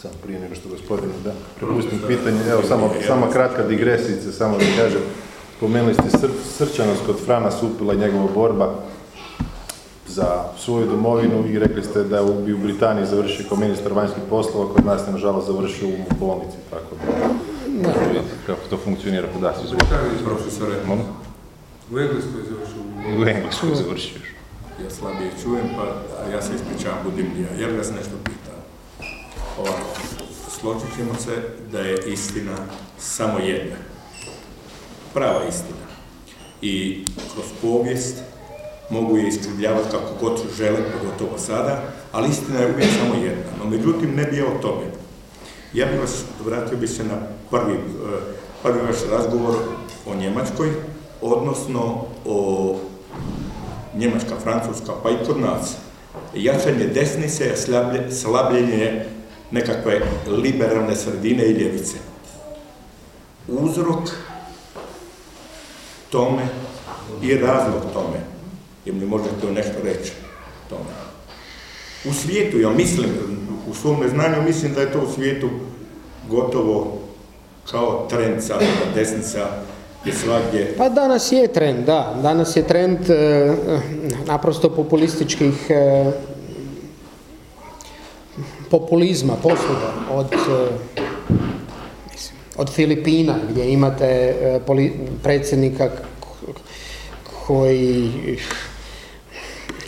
Samo prije nego što gospodine, da, prepustim pitanje, evo samo, samo kratka digresica, samo da kažem, spomenuli ste srčanost kod Frana Supila i njegova borba za svoju domovinu i rekli ste da bi u Britaniji završio kao ministar vanjskih poslova, kod nas je nažalost završio u bolnici, tako da kako to funkcionira kod nas. U Britaniji profesore. U Engleskoj završio. U Engleskoj završio. Ja slabije čujem, pa ja se ispričavam budimlija. Ja bih vas nešto pitao. Ovako, složit ćemo se da je istina samo jedna. Prava istina. I kroz povijest mogu je iskrivljavati kako god žele, pogotovo sada, ali istina je uvijek samo jedna. No, međutim, ne bi ja o tome. Ja bih vas, vratio bi se na prvi, eh, prvi vaš razgovor o Njemačkoj, odnosno o Njemačka, Francuska, pa i kod nas. Jačanje desnice, slabljenje nekakve liberalne sredine i ljevice. Uzrok tome i razlog tome Jel mi možete nešto reći tome? U svijetu, ja mislim, u svom neznanju mislim da je to u svijetu gotovo kao trend sada, desnica je svagdje. Pa danas je trend, da. Danas je trend e, naprosto populističkih e, populizma posluga od e, od Filipina gdje imate predsjednika koji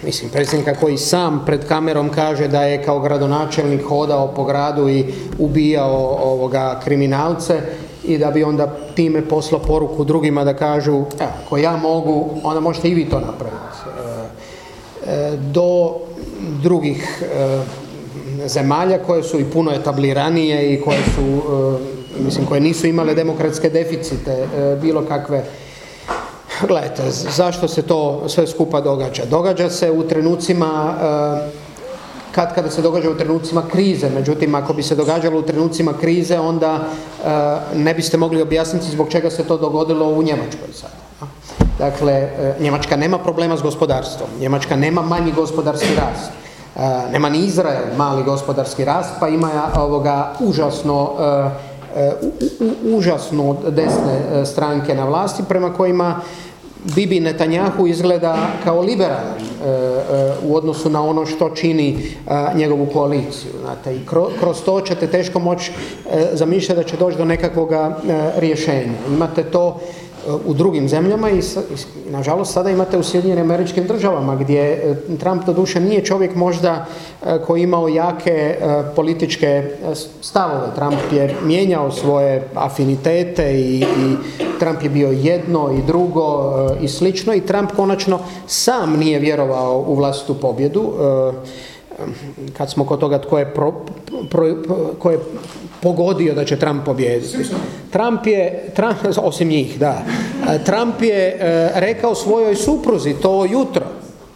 mislim, predsjednika koji sam pred kamerom kaže da je kao gradonačelnik hodao po gradu i ubijao ovoga kriminalce i da bi onda time poslao poruku drugima da kažu, evo, ako ja mogu, onda možete i vi to napraviti. E, e, do drugih e, zemalja koje su i puno etabliranije i koje su, mislim, koje nisu imale demokratske deficite, bilo kakve Gledajte, zašto se to sve skupa događa? Događa se u trenucima eh, kad kada se događa u trenucima krize, međutim ako bi se događalo u trenucima krize onda eh, ne biste mogli objasniti zbog čega se to dogodilo u Njemačkoj sad. Dakle, eh, Njemačka nema problema s gospodarstvom, Njemačka nema manji gospodarski rast, nema ni Izrael mali gospodarski rast, pa ima ovoga užasno užasno desne stranke na vlasti prema kojima Bibi Netanjahu izgleda kao liberalan e, e, u odnosu na ono što čini njegovu koaliciju. Znate, I kroz to ćete teško moći zamišljati da će doći do nekakvog rješenja. Imate to u drugim zemljama i, nažalost sada imate u Sjedinjenim američkim državama gdje e, Trump doduše nije čovjek možda e, koji imao jake e, političke stavove. Trump je mijenjao svoje afinitete i, i Trump je bio jedno i drugo i slično i Trump konačno sam nije vjerovao u vlastitu pobjedu kad smo kod toga tko je, pro, je pogodio da će Trump pobijediti. Trump je, Trump, osim njih, da. Trump je e, rekao svojoj supruzi to jutro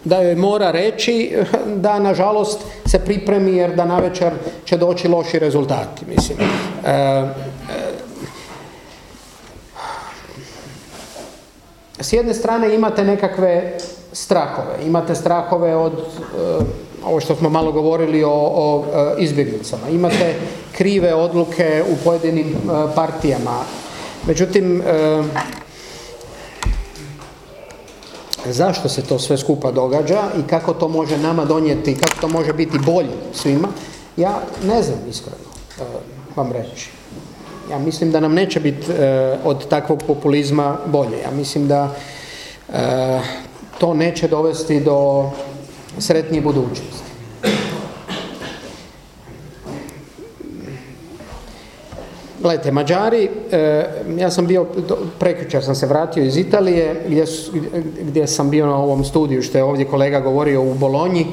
da joj mora reći da nažalost se pripremi jer da navečer će doći loši rezultati. Mislim. E, e, s jedne strane imate nekakve strahove. Imate strahove od ovo što smo malo govorili o, o e, izbjeglicama. Imate krive odluke u pojedinim e, partijama. Međutim, e, zašto se to sve skupa događa i kako to može nama donijeti, kako to može biti bolje svima, ja ne znam iskreno vam reći. Ja mislim da nam neće biti od takvog populizma bolje. Ja mislim da to neće dovesti do sretnije budućnosti. Gledajte, Mađari, e, ja sam bio, prekjučer sam se vratio iz Italije, gdje, gdje sam bio na ovom studiju, što je ovdje kolega govorio u Bolonji,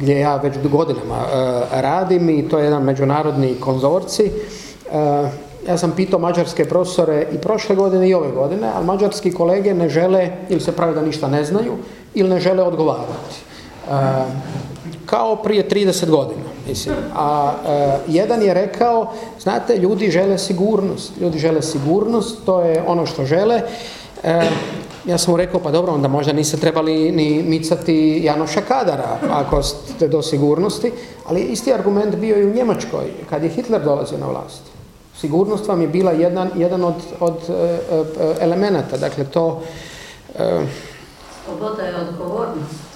gdje ja već godinama e, radim i to je jedan međunarodni konzorci. E, ja sam pitao mađarske profesore i prošle godine i ove godine, ali mađarski kolege ne žele, ili se pravi da ništa ne znaju, ili ne žele odgovarati kao prije 30 godina. Mislim. A e, jedan je rekao, znate, ljudi žele sigurnost. Ljudi žele sigurnost, to je ono što žele. E, ja sam mu rekao, pa dobro, onda možda niste trebali ni micati Janoša Kadara, ako ste do sigurnosti, ali isti argument bio i u Njemačkoj, kad je Hitler dolazio na vlast. Sigurnost vam je bila jedan, jedan od, od e, elemenata, dakle to... Sloboda je odgovornost.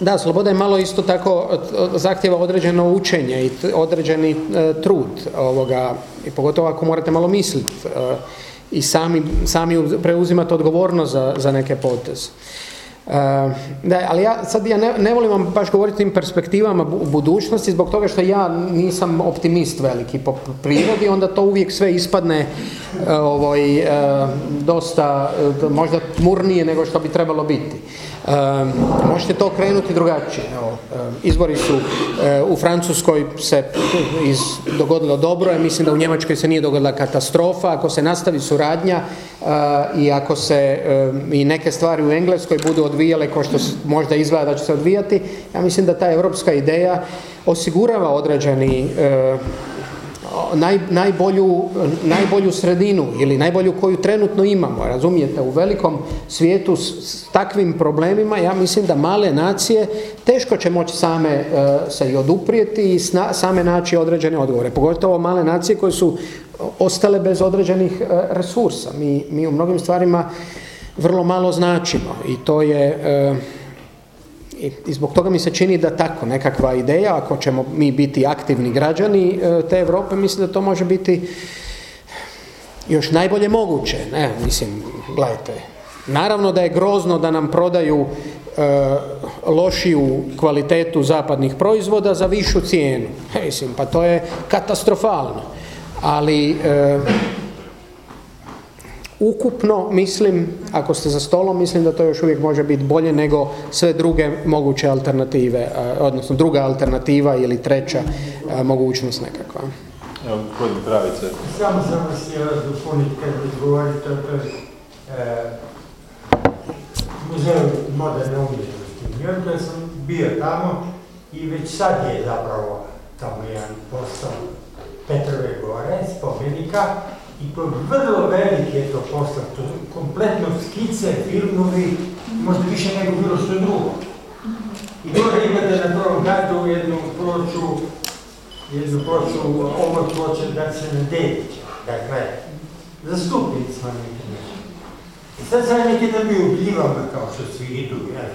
Da, sloboda je malo isto tako zahtjeva određeno učenje i određeni e, trud ovoga, i pogotovo ako morate malo misliti e, i sami, sami preuzimate odgovornost za, za neke poteze. Da, ali ja sad ja ne, ne volim vam baš govoriti o tim perspektivama u budućnosti zbog toga što ja nisam optimist veliki po prirodi, onda to uvijek sve ispadne ovoj, e, dosta možda tmurnije nego što bi trebalo biti. Možete to krenuti drugačije. Evo, izbori su e, u Francuskoj se iz, dogodilo dobro, ja mislim da u Njemačkoj se nije dogodila katastrofa. Ako se nastavi suradnja e, i ako se e, i neke stvari u Engleskoj budu odvijale kao što možda izgleda da će se odvijati, ja mislim da ta europska ideja osigurava određeni naj, najbolju, najbolju sredinu ili najbolju koju trenutno imamo. Razumijete, u velikom svijetu s, takvim problemima ja mislim da male nacije teško će moći same e, se i oduprijeti i same naći određene odgovore. Pogotovo male nacije koje su ostale bez određenih e, resursa. Mi, mi u mnogim stvarima vrlo malo značimo i to je e, i zbog toga mi se čini da tako nekakva ideja, ako ćemo mi biti aktivni građani e, te Europe, mislim da to može biti još najbolje moguće. Ne, mislim, gledajte, naravno da je grozno da nam prodaju e, lošiju kvalitetu zapadnih proizvoda za višu cijenu. mislim, pa to je katastrofalno. Ali e, ukupno mislim, ako ste za stolom, mislim da to još uvijek može biti bolje nego sve druge moguće alternative, odnosno druga alternativa ili treća mogućnost nekakva. Evo, gospodin Pravice. Samo sam vas htio dopuniti kad govorite o toj e, muzeju moderne umjetnosti. Ja sam bio tamo i već sad je zapravo tamo jedan postao Petrove gore, spomenika, i to vrlo veliki je to postav, to kompletno skice, filmovi, možda više nego bilo što drugo. I gore imate na prvom katu jednu ploču, jednu ploču, ovo ploče da se ne Dedića, dakle, zastupili smo neki Sad sam neki dan bio u kao što svi idu, jel?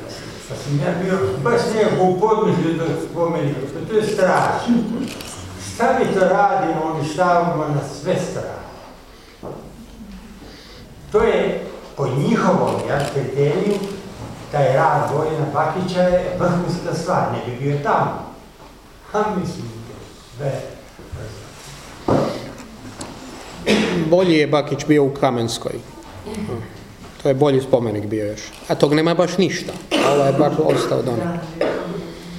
Pa sam ja bio baš nekako u podnožju do spomenika, pa to je strašno. Šta mi to radimo, uništavamo na sve strane. To je po njihovom ja, kriteriju, taj rad Vojina Bakića je vrhunska stvar, ne bi bio tamo. A mislim, sve. Bolji je Bakić bio u Kamenskoj. To je bolji spomenik bio još. A tog nema baš ništa. A ovaj je baš ostao do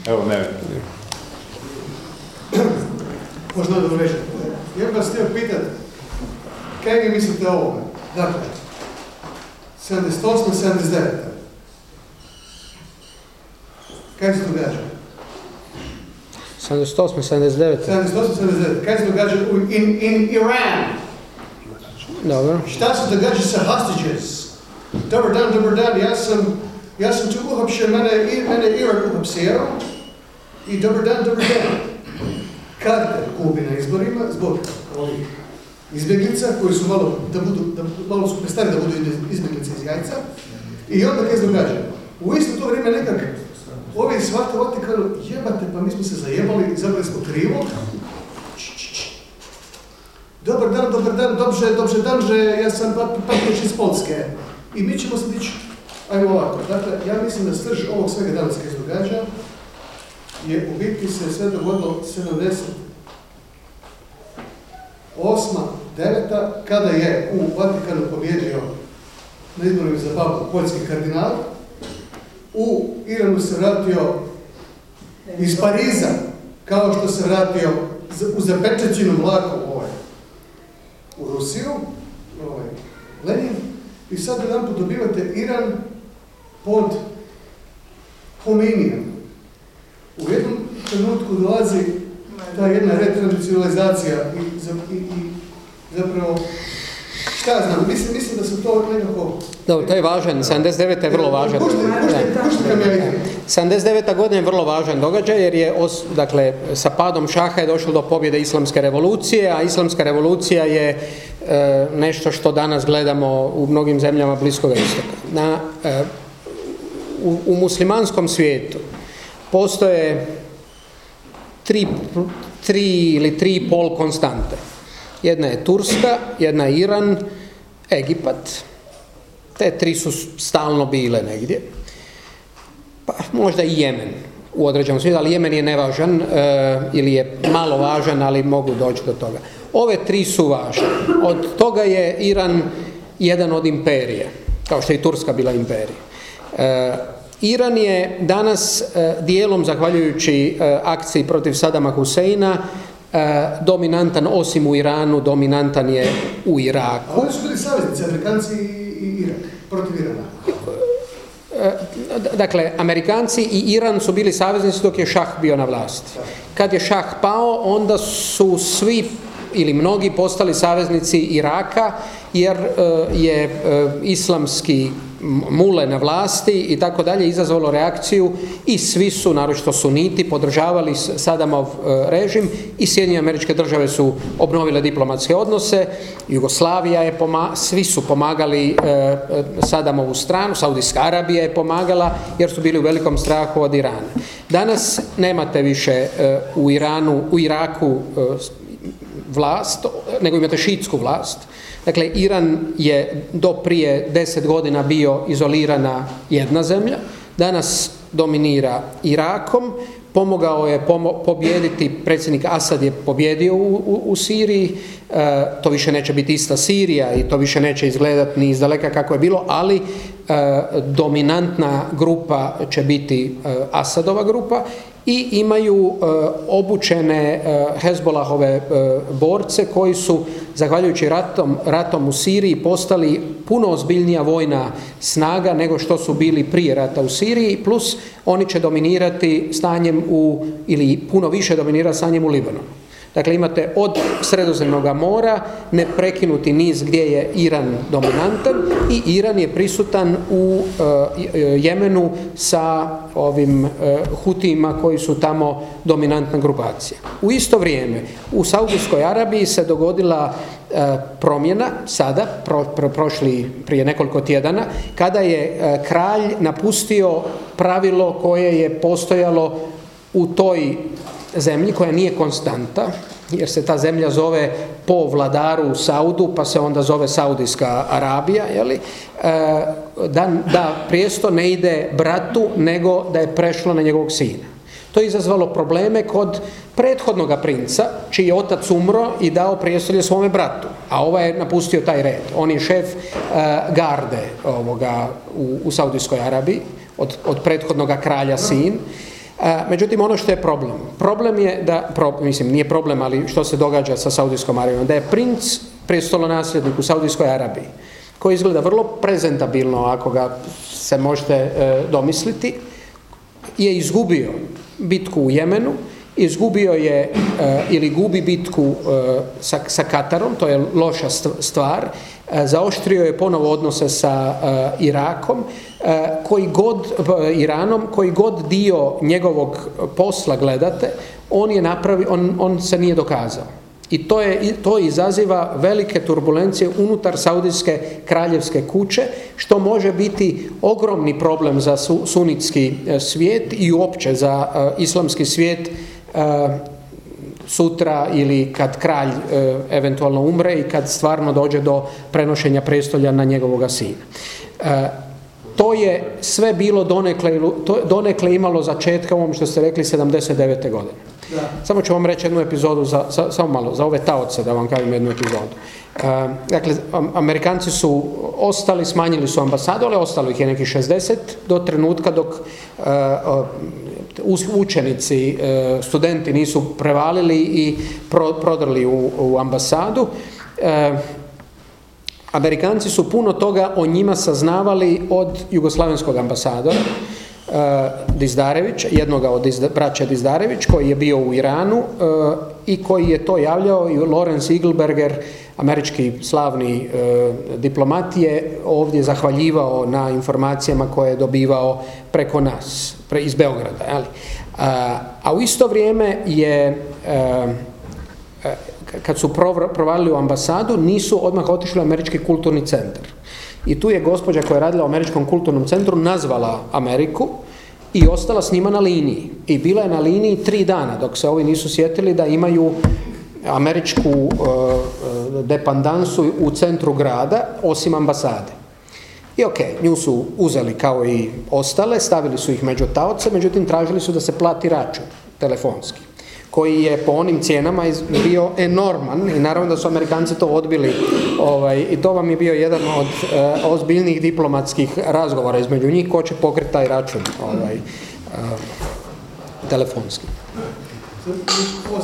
Evo, ne. Možda dobro večer. Ja bih vas htio pitat, kaj vi mislite o ovome? Dakle, 78. 79. Kaj se događa? 78. 79. 78. 79. Kaj se događa u, in, in Iran? Dobro. Šta se događa sa hostages? Dobar dan, dobar dan, ja sam, ja sam tu uhapšen, mene, mene Iran uhapsio. I dobar dan, dobar dan. Carter gubi na izborima zbog ovih izbjeglica koji su malo, da budu, da malo su prestali da budu izbjeglice iz jajca. I onda kaj se događa? U isto to vrijeme nekak ovi shvate kažu, jebate, pa mi smo se zajebali, izabrali smo krivo. Dobar dan, dobar dan, dobrze, dobrze dan, że ja sam pa- papież iz Polske. I mi ćemo sad ići, ajmo ovako, dakle, ja mislim da srž ovog svega danas kaj se događa je u biti se sve dogodilo 78. 9. kada je u Vatikanu pobjedio na izborima za papu poljski kardinal, u Iranu se vratio iz Pariza, kao što se vratio u zapečećenom vlaku ovaj, u Rusiju, ovaj, Lenin, i sad jedan dobivate Iran pod Homeinijom. U jednom trenutku dolazi ta jedna retradicionalizacija i, za, i, i zapravo, šta ja znam, mislim, mislim da su to nekako... Dobro, to je važan, 79. je vrlo važan. Pušti, pušti, pušti kam ja idem. 79. godina je vrlo važan događaj jer je, os, dakle, sa padom šaha je došlo do pobjede islamske revolucije, a islamska revolucija je e, nešto što danas gledamo u mnogim zemljama Bliskog istoka. Na, e, u, u muslimanskom svijetu postoje tri, tri ili tri i pol konstante. Jedna je Turska, jedna je Iran, Egipat. Te tri su stalno bile negdje. Pa možda i Jemen u određenom svijetu, ali Jemen je nevažan e, ili je malo važan, ali mogu doći do toga. Ove tri su važne. Od toga je Iran jedan od imperije, kao što je i Turska bila imperija. E, Iran je danas e, dijelom, zahvaljujući e, akciji protiv Sadama Huseina, e, dominantan, osim u Iranu, dominantan je u Iraku. oni su bili saveznici, Amerikanci i, Irak, protiv Irana. Dakle, Amerikanci i Iran su bili saveznici dok je šah bio na vlasti. Kad je šah pao, onda su svi ili mnogi postali saveznici Iraka jer je islamski mule na vlasti i tako dalje izazvalo reakciju i svi su, naročito suniti, podržavali s- Sadamov e, režim i Sjedinjene američke države su obnovile diplomatske odnose, Jugoslavija je poma- svi su pomagali e, e, Sadamovu stranu, Saudijska Arabija je pomagala jer su bili u velikom strahu od Irana. Danas nemate više u Iranu, u Iraku vlast, nego imate šitsku vlast. Dakle, Iran je do prije deset godina bio izolirana jedna zemlja, danas dominira Irakom, pomogao je pomo- pobijediti, predsjednik Asad je pobjedio u, u, u Siriji, e, to više neće biti ista Sirija i to više neće izgledati ni izdaleka kako je bilo, ali e, dominantna grupa će biti e, Asadova grupa i imaju e, obučene e, Hezbolahove e, borce koji su, zahvaljujući ratom, ratom u Siriji, postali puno ozbiljnija vojna snaga nego što su bili prije rata u Siriji, plus oni će dominirati stanjem u, ili puno više dominira stanjem u Libanonu. Dakle, imate od Sredozemnog mora neprekinuti niz gdje je Iran dominantan i Iran je prisutan u e, Jemenu sa ovim uh, Hutijima koji su tamo dominantna grupacija. U isto vrijeme u Saudijskoj Arabiji se dogodila e, promjena sada, prošli prije nekoliko tjedana, kada je kralj napustio pravilo koje je postojalo u toj zemlji koja nije konstanta, jer se ta zemlja zove po vladaru Saudu, pa se onda zove Saudijska Arabija, jeli? E, da, da prijesto ne ide bratu, nego da je prešlo na njegovog sina. To je izazvalo probleme kod prethodnog princa, čiji je otac umro i dao prijestolje svome bratu, a ovaj je napustio taj red. On je šef e, garde ovoga u, u Saudijskoj Arabiji, od, od prethodnog kralja sin. Međutim, ono što je problem, problem je da, mislim, nije problem, ali što se događa sa Saudijskom Arabijom, da je princ nasljednik u Saudijskoj Arabiji, koji izgleda vrlo prezentabilno, ako ga se možete e, domisliti, je izgubio bitku u Jemenu, izgubio je e, ili gubi bitku e, sa, sa Katarom, to je loša stvar, zaoštrio je ponovo odnose sa Irakom, E, koji god, Iranom, koji god dio njegovog posla gledate, on je napravi, on, on se nije dokazao. I to, je, to izaziva velike turbulencije unutar Saudijske kraljevske kuće, što može biti ogromni problem za su, sunitski e, svijet i uopće za e, islamski svijet sutra ili kad kralj eventualno umre i kad stvarno dođe do prenošenja prestolja na njegovoga sina to je sve bilo donekle, to, donekle imalo začetka ovom što ste rekli 79. godine. Samo ću vam reći jednu epizodu, za, samo malo, za ove taoce da vam kažem jednu epizodu. Uh, dakle, Amerikanci su ostali, smanjili su ambasadu, ali ostalo ih je nekih 60 do trenutka dok uh, učenici, studenti nisu prevalili i prodrli u, ambasadu. Amerikanci su puno toga o njima saznavali od jugoslavenskog ambasadora uh, Dizdarević, jednoga od braća Dizdarević koji je bio u Iranu i koji je to javljao i Lorenz Igelberger, američki slavni uh, diplomat je ovdje zahvaljivao na informacijama koje je dobivao preko nas, pre, iz Beograda. Ali. A u isto vrijeme je kad su provalili u ambasadu, nisu odmah otišli u Američki kulturni centar. I tu je gospođa koja je radila u Američkom kulturnom centru nazvala Ameriku i ostala s njima na liniji. I bila je na liniji tri dana, dok se ovi nisu sjetili da imaju američku uh, depandansu u centru grada, osim ambasade. I ok, nju su uzeli kao i ostale, stavili su ih među taoce, međutim tražili su da se plati račun telefonski koji je po onim cijenama bio enorman i naravno da su Amerikanci to odbili ovaj, i to vam je bio jedan od uh, ozbiljnih diplomatskih razgovora između njih ko će pokriti taj račun ovaj, uh, telefonski. Ovo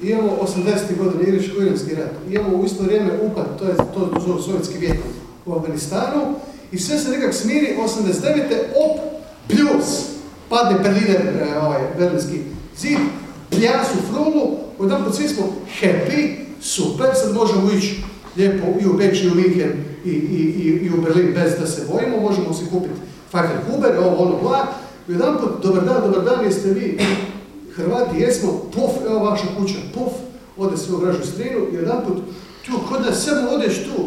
Dakle, imamo 80. godine Iriško-Iranski rat. Imamo u isto vrijeme upad, to je to zove sovjetski vijek u Afganistanu i sve se nekak smiri 89. op, plus, padne Berliner, ovaj, berlinski zid, pljasu frulu, jedan put svi smo happy, super, sad možemo ići lijepo i u Beč i u Linken i, i, i, i u Berlin bez da se bojimo, možemo si kupiti Pfeiffer Huber, ovo ono bla, i jedan put, dobar dan, dobar dan, jeste vi Hrvati, jesmo, puf, evo vaša kuća, puf, ode sve u vražu strinu i jedan put, tu, kod da samo odeš tu,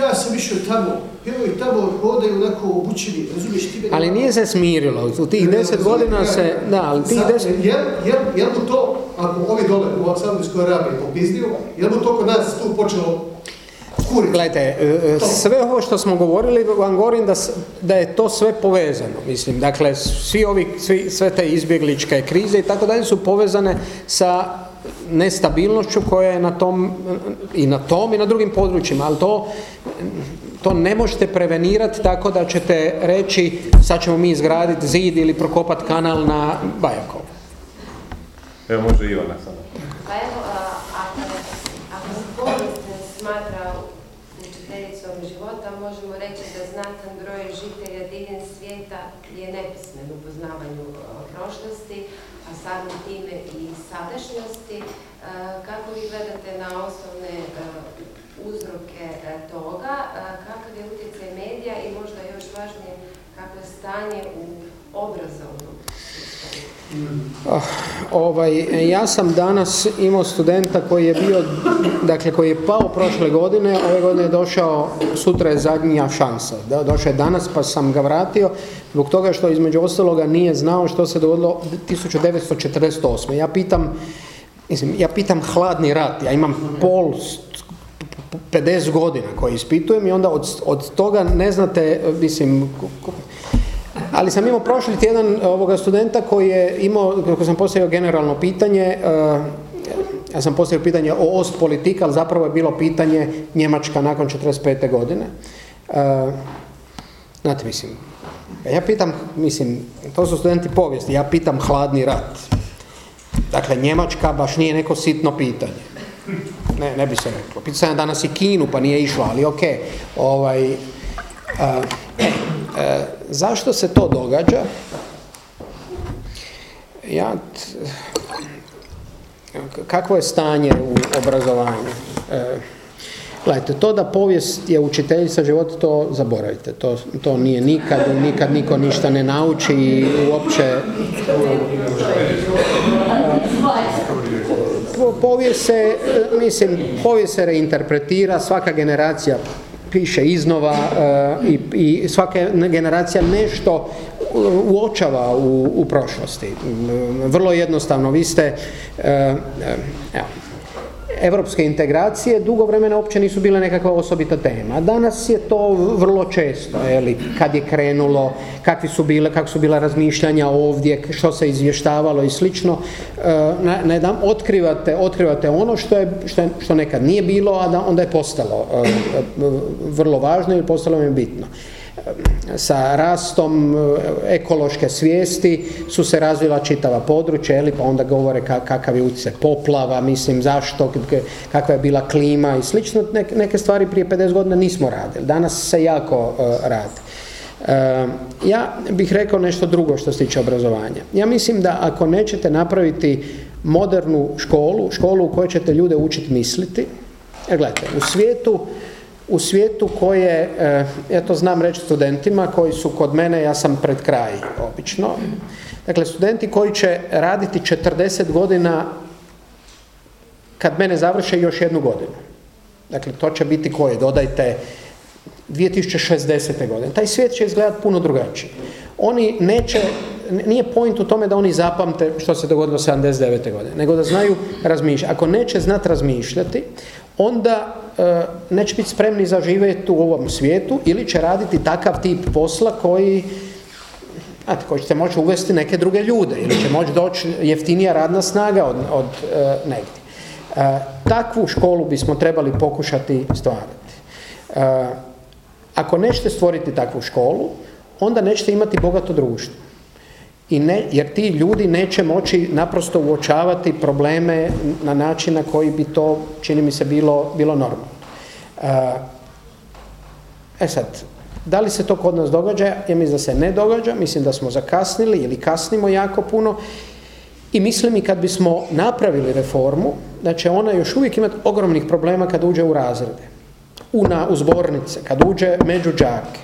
ja sam išao tamo, evo i tamo hodaju onako obučeni, razumiješ ti Ali nije se smirilo, u tih deset godina se, da, ali tih deset... Jel, jel, jel mu to, ako ovi dole u Saudijskoj Arabiji popizdiju, jel mu to kod nas tu počelo kuriti? Gledajte, e, e, sve ovo što smo govorili, vam govorim da, da je to sve povezano, mislim, dakle, svi ovi, svi, sve te izbjegličke krize i tako dalje su povezane sa nestabilnošću koja je na tom i na tom i na drugim područjima, ali to, to ne možete prevenirati tako da ćete reći sad ćemo mi izgraditi zid ili prokopati kanal na Bajakov. Evo može Ivana sada. Pa evo, ako, ako se povijest smatra možemo reći da znatan broj žitelja diljem svijeta je nepismen u poznavanju prošlosti, a samim time i sadašnjosti. Kako vi gledate na osnovne uzroke toga, kakav je utjecaj medija i možda još važnije kako je stanje u obrazovnom ovaj, ja sam danas imao studenta koji je bio, dakle koji je pao prošle godine, ove godine je došao, sutra je zadnja šansa. Da, došao je danas pa sam ga vratio zbog toga što između ostaloga nije znao što se dogodilo 1948. Ja pitam, mislim, ja pitam hladni rat, ja imam pol 50 godina koji ispitujem i onda od, od toga ne znate, mislim, ali sam imao prošli tjedan ovoga studenta koji je imao, kako sam postavio generalno pitanje, eh, ja sam postavio pitanje o ost politika, ali zapravo je bilo pitanje Njemačka nakon 45. godine. Eh, znate, mislim, ja pitam, mislim, to su studenti povijesti, ja pitam hladni rat. Dakle, Njemačka baš nije neko sitno pitanje. Ne, ne bi se reklo. Pitao sam danas i Kinu, pa nije išlo, ali ok. Ovaj, uh, E, zašto se to događa? Ja, kakvo je stanje u obrazovanju? E, gledajte, to da povijest je učiteljica života, to zaboravite. To, to nije nikad, nikad niko ništa ne nauči i uopće... Povijest se, mislim, povijest se reinterpretira, svaka generacija piše iznova e, i, i svaka generacija nešto uočava u, u prošlosti. Vrlo jednostavno, vi ste, e, e, evo, Europske integracije dugo vremena uopće nisu bile nekakva osobita tema. Danas je to vrlo često, eli, kad je krenulo, kakvi su bile, kako su bila razmišljanja ovdje, što se izvještavalo i slično. E, ne, dam, otkrivate, otkrivate ono što, je, što, je, što nekad nije bilo, a da onda je postalo e, vrlo važno ili postalo je bitno sa rastom e, ekološke svijesti su se razvila čitava područja, eli, pa onda govore kakav je utjecaj poplava, mislim zašto, kakva je bila klima i slično. Neke stvari prije 50 godina nismo radili, danas se jako e, radi. E, ja bih rekao nešto drugo što se tiče obrazovanja. Ja mislim da ako nećete napraviti modernu školu, školu u kojoj ćete ljude učiti misliti, jer gledajte, u svijetu u svijetu koje, eh, ja to znam reći studentima koji su kod mene, ja sam pred kraj obično, dakle studenti koji će raditi 40 godina kad mene završe još jednu godinu. Dakle, to će biti koje, dodajte 2060. godine. Taj svijet će izgledati puno drugačije. Oni neće, nije point u tome da oni zapamte što se dogodilo 79. godine, nego da znaju razmišljati. Ako neće znati razmišljati, onda e, neće biti spremni za živjeti u ovom svijetu ili će raditi takav tip posla koji Znate, koji ćete moći uvesti neke druge ljude ili će moći doći jeftinija radna snaga od, od e, negdje. E, takvu školu bismo trebali pokušati stvarati. ako nećete stvoriti takvu školu, onda nećete imati bogato društvo. I ne, jer ti ljudi neće moći naprosto uočavati probleme na način na koji bi to, čini mi se, bilo, bilo normalno. E sad, da li se to kod nas događa? Ja mislim da se ne događa, mislim da smo zakasnili ili kasnimo jako puno i mislim i kad bismo napravili reformu, da će ona još uvijek imati ogromnih problema kad uđe u razrede, u, na, u zbornice, kad uđe među džake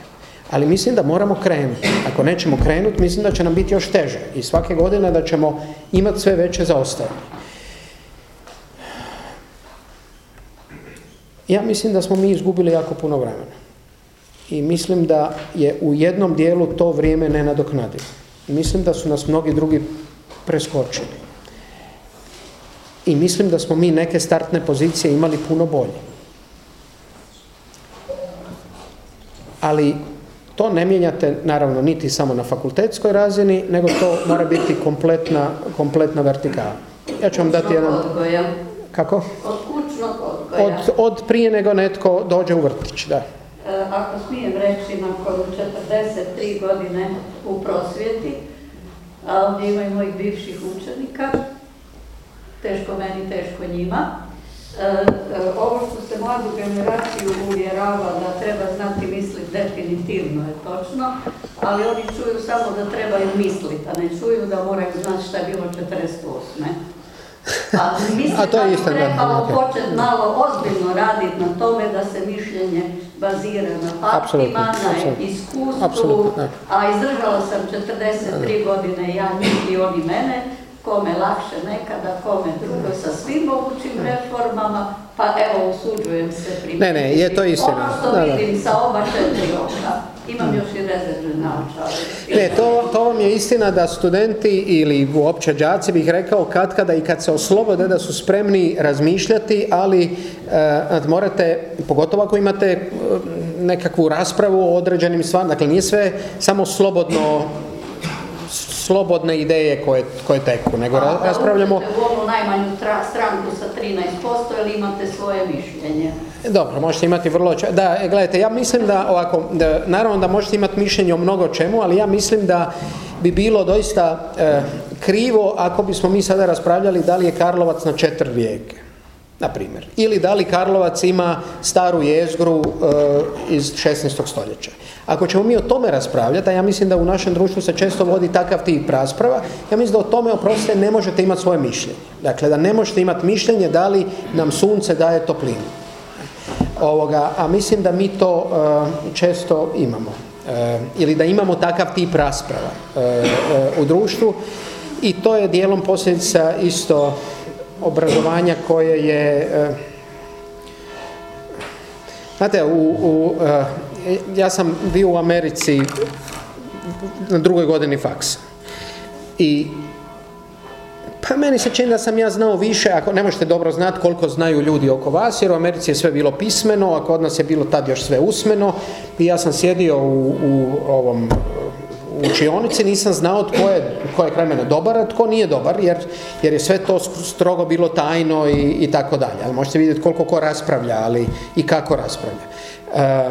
ali mislim da moramo krenuti. Ako nećemo krenuti, mislim da će nam biti još teže. I svake godine da ćemo imati sve veće zaostajanje. Ja mislim da smo mi izgubili jako puno vremena. I mislim da je u jednom dijelu to vrijeme nenadoknadivo. Mislim da su nas mnogi drugi preskočili. I mislim da smo mi neke startne pozicije imali puno bolje. Ali to ne mijenjate naravno niti samo na fakultetskoj razini, nego to mora biti kompletna, kompletna vertikala. Ja ću vam dati jedan... Kako? Od kućnog odgoja. Od, od prije nego netko dođe u vrtić, da. E, ako smijem reći, nakon 43 godine u prosvjeti, a ovdje ima i mojih bivših učenika, teško meni, teško njima, ovo što se mladu generaciju uvjerava da treba znati misliti definitivno je točno, ali oni čuju samo da trebaju misliti, a ne čuju da moraju znati šta je bilo 48. A mislim A to je da bi isto, da, trebalo početi malo ozbiljno raditi na tome da se mišljenje bazira na faktima, na iskustvu, a izdržala sam 43 godine, ja njih i oni mene, kome lakše nekada, kome drugo, sa svim mogućim reformama, pa evo, usuđujem se primijeniti. Ne, ne, je to istina. Ono što Da, da. vidim sa oba četiri oka, imam još i rezervne naočale. Ne, to, to vam je istina da studenti ili uopće đaci bih rekao kad kada i kad se oslobode da su spremni razmišljati, ali e, morate, pogotovo ako imate e, nekakvu raspravu o određenim stvarima, dakle nije sve samo slobodno slobodne ideje koje, koje teku, nego A, raspravljamo... U onu najmanju tra- stranku sa 13% ili imate svoje mišljenje? Dobro, možete imati vrlo... če- Da, e, gledajte, ja mislim da ovako, da, naravno da možete imati mišljenje o mnogo čemu, ali ja mislim da bi bilo doista e, krivo ako bismo mi sada raspravljali da li je Karlovac na četiri rijeke, na primjer. Ili da li Karlovac ima staru jezgru e, iz 16. stoljeća. Ako ćemo mi o tome raspravljati, a ja mislim da u našem društvu se često vodi takav tip rasprava, ja mislim da o tome, oprostite, ne možete imati svoje mišljenje. Dakle, da ne možete imati mišljenje da li nam sunce daje toplinu ovoga, a mislim da mi to e, često imamo. E, ili da imamo takav tip rasprava u društvu i to je dijelom posljedica isto obrazovanja koje je e, znate u, u, e, ja sam bio u Americi na drugoj godini faksa i pa meni se čini da sam ja znao više, ako ne možete dobro znati koliko znaju ljudi oko vas, jer u Americi je sve bilo pismeno, a kod nas je bilo tad još sve usmeno i ja sam sjedio u, u ovom u učionici, nisam znao tko je, tko je kraj mene dobar, a tko nije dobar, jer, jer je sve to strogo bilo tajno i, i tako dalje. Ali možete vidjeti koliko ko raspravlja, ali i kako raspravlja. E,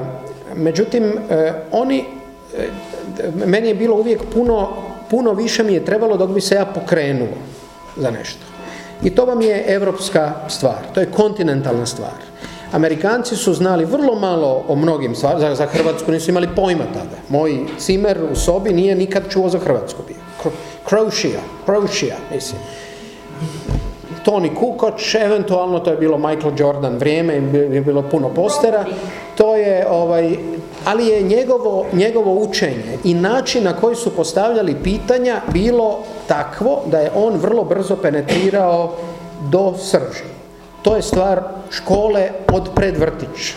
međutim, e, oni, e, meni je bilo uvijek puno, puno više mi je trebalo dok bi se ja pokrenuo za nešto. I to vam je evropska stvar, to je kontinentalna stvar. Amerikanci su znali vrlo malo o mnogim stvarima, za, Hrvatsku nisu imali pojma tada. Moj cimer u sobi nije nikad čuo za Hrvatsku bio. Croatia, Croatia, mislim. Toni Kukoč, eventualno to je bilo Michael Jordan vrijeme, je bilo puno postera. To je, ovaj, ali je njegovo, njegovo učenje i način na koji su postavljali pitanja bilo takvo da je on vrlo brzo penetrirao do srži. To je stvar škole od predvrtić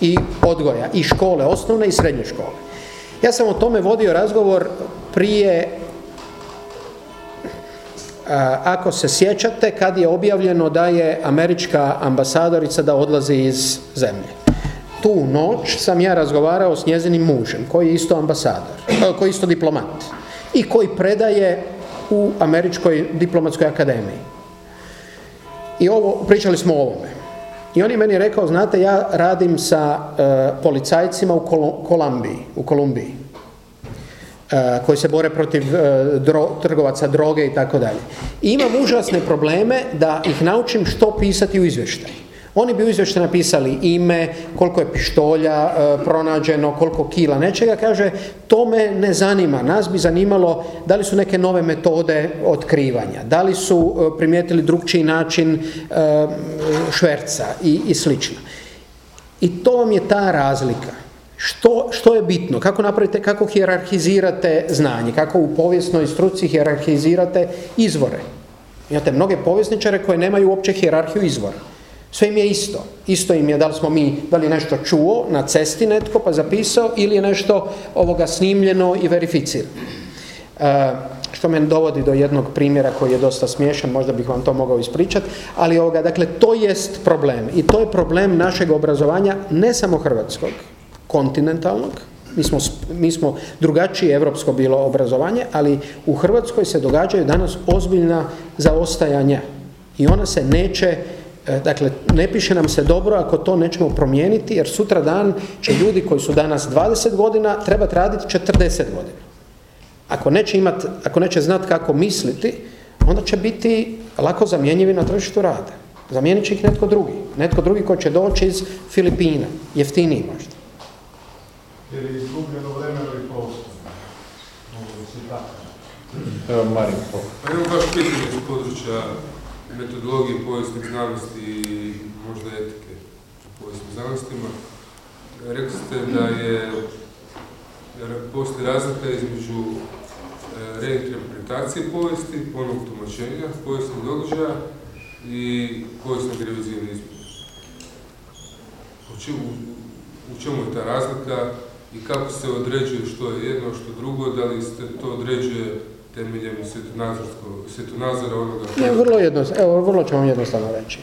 i odgoja i škole, osnovne i srednje škole. Ja sam o tome vodio razgovor prije ako se sjećate, kad je objavljeno da je američka ambasadorica da odlazi iz zemlje. Tu noć sam ja razgovarao s njezinim mužem, koji je isto ambasador, koji je isto diplomat i koji predaje u Američkoj diplomatskoj akademiji. I ovo, pričali smo o ovome. I on je meni rekao, znate, ja radim sa uh, policajcima u Kolumbiji, u Kolumbiji koji se bore protiv dro, trgovaca droge i tako dalje. Imam užasne probleme da ih naučim što pisati u izvještaju. Oni bi u izvještaju napisali ime, koliko je pištolja pronađeno, koliko kila nečega, kaže, to me ne zanima. Nas bi zanimalo da li su neke nove metode otkrivanja, da li su primijetili drugčiji način šverca i, i slično. I to vam je ta razlika. Što, što je bitno? Kako napravite, kako hijerarhizirate znanje? Kako u povijesnoj struci hijerarhizirate izvore? Imate mnoge povjesničare koje nemaju uopće hijerarhiju izvora. Sve im je isto. Isto im je da li smo mi, da li je nešto čuo na cesti netko pa zapisao ili je nešto ovoga snimljeno i verificirano. E, što me dovodi do jednog primjera koji je dosta smiješan, možda bih vam to mogao ispričati, ali ovoga, dakle, to jest problem. I to je problem našeg obrazovanja, ne samo hrvatskog, kontinentalnog, mi smo, mi smo drugačije evropsko bilo obrazovanje, ali u Hrvatskoj se događaju danas ozbiljna zaostajanja i ona se neće, dakle ne piše nam se dobro ako to nećemo promijeniti, jer sutra dan će ljudi koji su danas 20 godina trebati raditi 40 godina. Ako neće, imat, ako neće znati kako misliti, onda će biti lako zamjenjivi na tržištu rada. Zamijenit će ih netko drugi. Netko drugi ko će doći iz Filipina. Jeftiniji možda. Jer je izgubljeno vremeno i prostor. Evo Marin. Pa evo baš pitanje iz područja metodologije povijesnih znanosti i možda etike u povijesnim znanostima. Rekli ste da je postoji razlika između e, reinterpretacije povijesti, ponovnog tumačenja povijesnog događaja i povijesnog revizionizma. U čemu, u čemu je ta razlika i kako se određuje što je jedno, što drugo, da li se to određuje temeljem svjetonazora onoga... Ne, vrlo jednostavno, evo, vrlo ću vam jednostavno reći.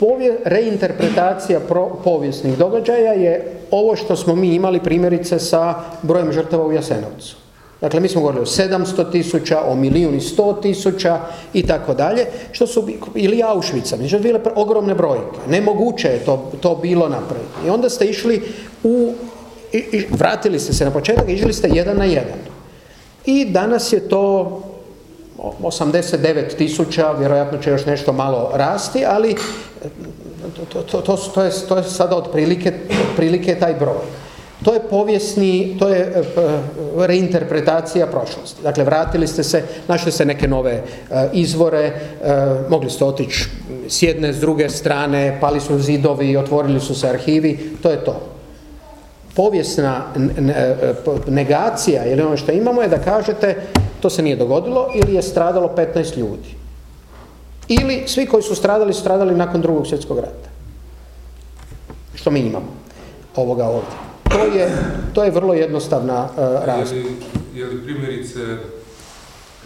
Povje, reinterpretacija povijesnih događaja je ovo što smo mi imali primjerice sa brojem žrtava u Jasenovcu. Dakle, mi smo govorili o 700 tisuća, o milijun i 100 tisuća i tako dalje, što su, ili Auschwitza, mi bile ogromne brojke. Nemoguće je to, to bilo napraviti. I onda ste išli u, i, vratili ste se na početak i išli ste jedan na jedan. I danas je to 89 tisuća, vjerojatno će još nešto malo rasti, ali to, to, to, to je, je sada otprilike, otprilike taj broj. To je povijesni, to je e, reinterpretacija prošlosti. Dakle, vratili ste se, našli ste neke nove e, izvore, e, mogli ste otići s jedne, s druge strane, pali su zidovi, otvorili su se arhivi, to je to. Povijesna negacija ili ono što imamo je da kažete to se nije dogodilo ili je stradalo 15 ljudi. Ili svi koji su stradali, stradali nakon drugog svjetskog rata. Što mi imamo ovoga ovdje. To je, to je vrlo jednostavna uh, razlika. Je, je li primjerice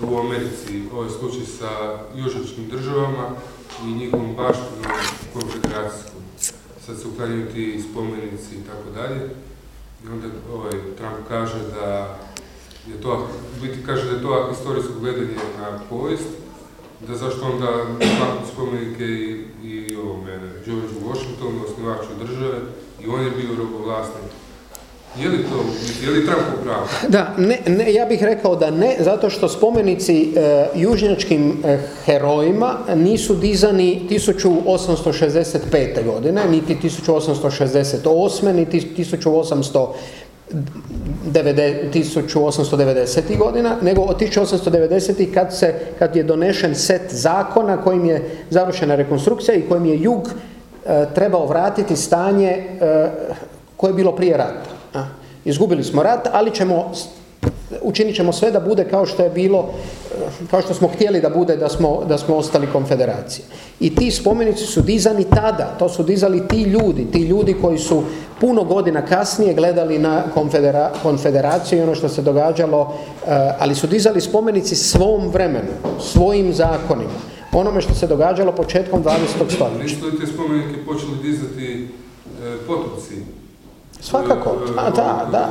u Americi ovaj slučaj sa južačkim državama i njihovom baštinom konfederacijskom? Sad se uklanjaju ti spomenici i tako dalje. I onda ovaj, Trump kaže da je to, biti kaže da je to historijsko gledanje na povijest, da zašto onda maknuti spomenike i, i ovome George Washington, osnivaču države, i on je bio robovlasnik. Je li to, je li Trump? Da, ne, ne, ja bih rekao da ne, zato što spomenici e, južnjačkim e, herojima nisu dizani 1865. godine, niti 1868. niti 1800 1890. godina, nego od 1890. kad, se, kad je donešen set zakona kojim je završena rekonstrukcija i kojim je jug e, trebao vratiti stanje e, koje je bilo prije rata. Izgubili smo rat, ali ćemo učinit ćemo sve da bude kao što je bilo, kao što smo htjeli da bude da smo, da smo ostali konfederacije. I ti spomenici su dizani tada, to su dizali ti ljudi, ti ljudi koji su puno godina kasnije gledali na konfedera, konfederaciju i ono što se događalo, eh, ali su dizali spomenici svom vremenu, svojim zakonima, onome što se događalo početkom 20. stoljeća. Nisu li te spomenike počeli dizati e, potomci? Svakako, a, da, da.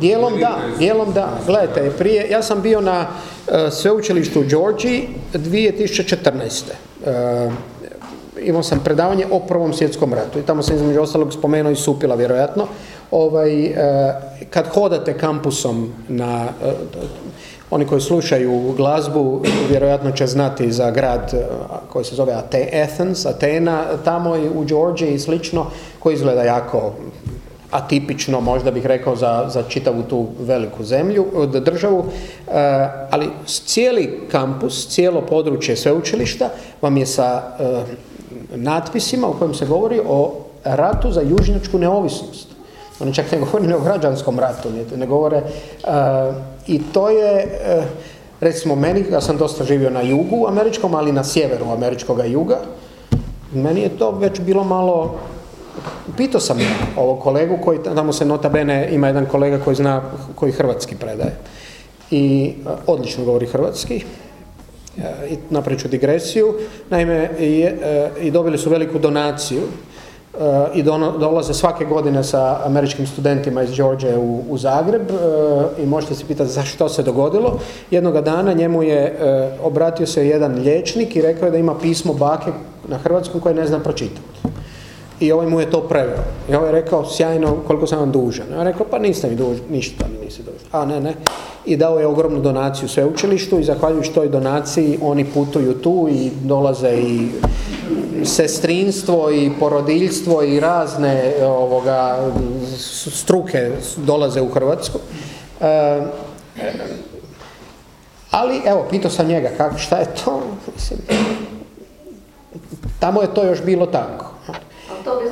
Dijelom da, dijelom da. Gledajte, prije, ja sam bio na uh, sveučilištu u Georgiji 2014. Uh, imao sam predavanje o Prvom svjetskom ratu i tamo sam između ostalog spomenuo i Supila vjerojatno. Ovaj, uh, kad hodate kampusom na oni koji slušaju glazbu vjerojatno će znati za grad koji se zove Athens, Atena, tamo u Georgiji i slično, koji izgleda jako atipično, možda bih rekao, za, za čitavu tu veliku zemlju, državu, e, ali cijeli kampus, cijelo područje sveučilišta vam je sa e, natpisima u kojem se govori o ratu za južnjačku neovisnost. Oni čak ne govore o građanskom ratu, ne, govore. E, I to je, recimo meni, ja sam dosta živio na jugu američkom, ali na sjeveru američkog juga, meni je to već bilo malo Pitao sam ovog kolegu koji tamo se nota bene ima jedan kolega koji zna, koji hrvatski predaje i e, odlično govori hrvatski e, i napravit ću digresiju. Naime, i, e, dobili su veliku donaciju i dolaze svake godine sa američkim studentima iz Georgia u, Zagreb i možete se pitati zašto se dogodilo. Jednoga dana njemu je obratio se jedan liječnik i rekao je da ima pismo bake na hrvatskom koje ne zna pročitati i ovaj mu je to preveo. I ovaj je rekao, sjajno, koliko sam vam dužan. Ja rekao, pa niste mi dužni, ništa mi nisi dužan. A ne, ne. I dao je ogromnu donaciju sveučilištu i zahvaljujući toj donaciji oni putuju tu i dolaze i sestrinstvo i porodiljstvo i razne ovoga, struke dolaze u Hrvatsku. E, ali, evo, pitao sam njega, kako, šta je to? Mislim, tamo je to još bilo tako.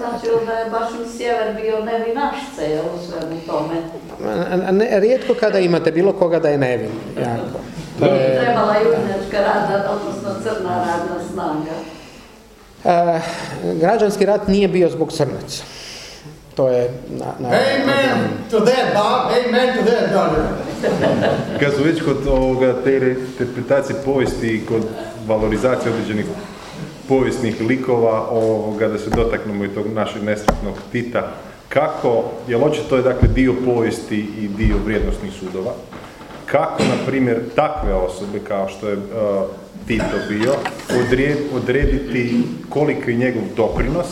A značilo da je baš u sjever bio nevin našce, u svemu tome. Ne, rijetko kada imate bilo koga da je nevin. Jako. To je... trebala južnjačka radna, odnosno crna radna snaga. E, građanski rat nije bio zbog crnaca. To je na, na, Amen to that, Bob. Amen to that, brother. Kad su već kod ovoga, te interpretacije povijesti i kod valorizacije određenih povijesnih likova, ovoga, da se dotaknemo i tog našeg nesretnog Tita, kako, jer očito je dakle dio povijesti i dio vrijednostnih sudova, kako, na primjer, takve osobe kao što je uh, Tito bio, odrediti koliki je njegov doprinos,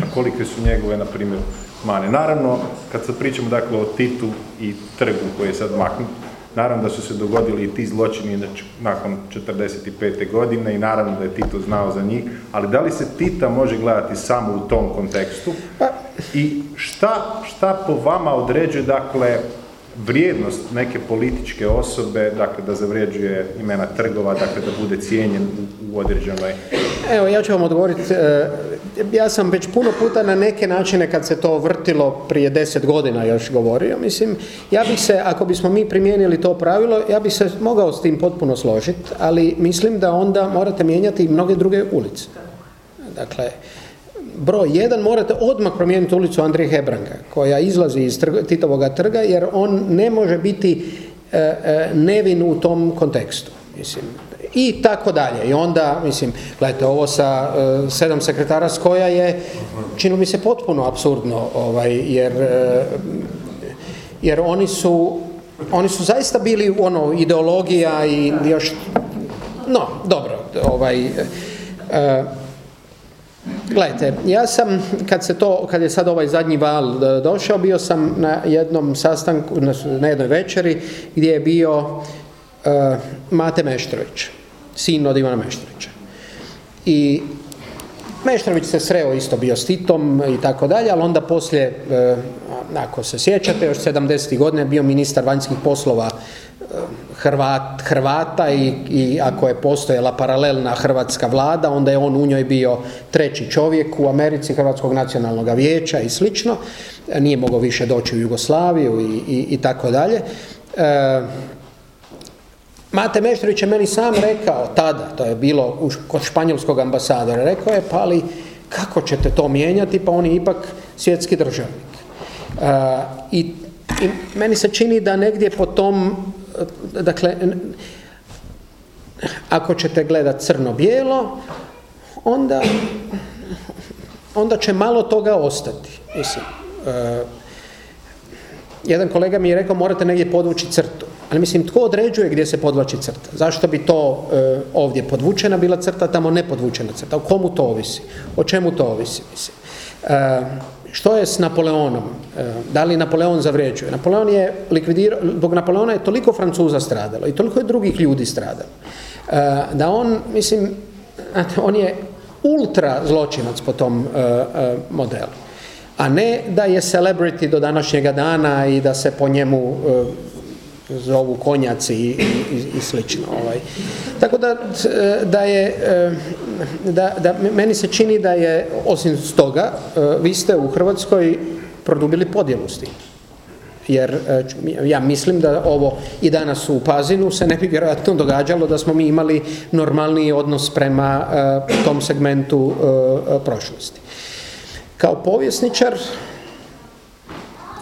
a kolike su njegove, na primjer, mane. Naravno, kad sad pričamo dakle o Titu i trgu koji je sad maknut, naravno da su se dogodili i ti zločini nakon 45. godine i naravno da je Tito znao za njih, ali da li se Tita može gledati samo u tom kontekstu? Pa- I šta, šta po vama određuje, dakle, vrijednost neke političke osobe, dakle da zavrijeđuje imena trgova, dakle da bude cijenjen u, određenoj... Evo, ja ću vam odgovoriti. E, ja sam već puno puta na neke načine kad se to vrtilo prije deset godina još govorio. Mislim, ja bih se, ako bismo mi primijenili to pravilo, ja bih se mogao s tim potpuno složiti, ali mislim da onda morate mijenjati i mnoge druge ulice. Dakle, broj jedan morate odmah promijeniti ulicu Andrije Hebranga koja izlazi iz trga, Titovoga trga jer on ne može biti e, e, nevin u tom kontekstu. Mislim, i tako dalje. I onda, mislim, gledajte, ovo sa e, sedam sekretara s koja je, čini mi se potpuno absurdno, ovaj, jer, jer oni su oni su zaista bili ono ideologija i još no dobro ovaj Gledajte, ja sam, kad se to, kad je sad ovaj zadnji val e, došao, bio sam na jednom sastanku, na jednoj večeri, gdje je bio uh, Mate Meštrović, sin od Ivana Meštrovića. I Meštrović se sreo isto bio s Titom i tako dalje, ali onda poslije, uh, ako se sjećate, još 70. godine bio ministar vanjskih poslova Hrvat, Hrvata i, i ako je postojala paralelna hrvatska vlada, onda je on u njoj bio treći čovjek u Americi Hrvatskog nacionalnog vijeća i slično. Nije mogao više doći u Jugoslaviju i, i, i tako dalje. E, Mate Meštrović je meni sam rekao tada, to je bilo kod španjolskog ambasadora, rekao je pa ali kako ćete to mijenjati, pa on je ipak svjetski državnik. E, i, I meni se čini da negdje po tom dakle, ako ćete gledati crno-bijelo, onda, onda će malo toga ostati. Mislim, uh, jedan kolega mi je rekao morate negdje podvući crtu. Ali mislim, tko određuje gdje se podvlači crta? Zašto bi to uh, ovdje podvučena bila crta, tamo ne podvučena crta? O komu to ovisi? O čemu to ovisi? Mislim. Uh, što je s Napoleonom? E, da li Napoleon zavređuje? Napoleon je likvidirao, zbog Napoleona je toliko Francuza stradalo i toliko je drugih ljudi stradalo. E, da on, mislim, on je ultra zločinac po tom e, modelu. A ne da je celebrity do današnjega dana i da se po njemu zovu konjaci i, i, i slično. Ovaj. Tako da, da je, da, da, meni se čini da je, osim toga, vi ste u Hrvatskoj produbili podjelu. Jer ja mislim da ovo i danas u Pazinu se ne bi vjerojatno događalo da smo mi imali normalniji odnos prema tom segmentu prošlosti. Kao povjesničar,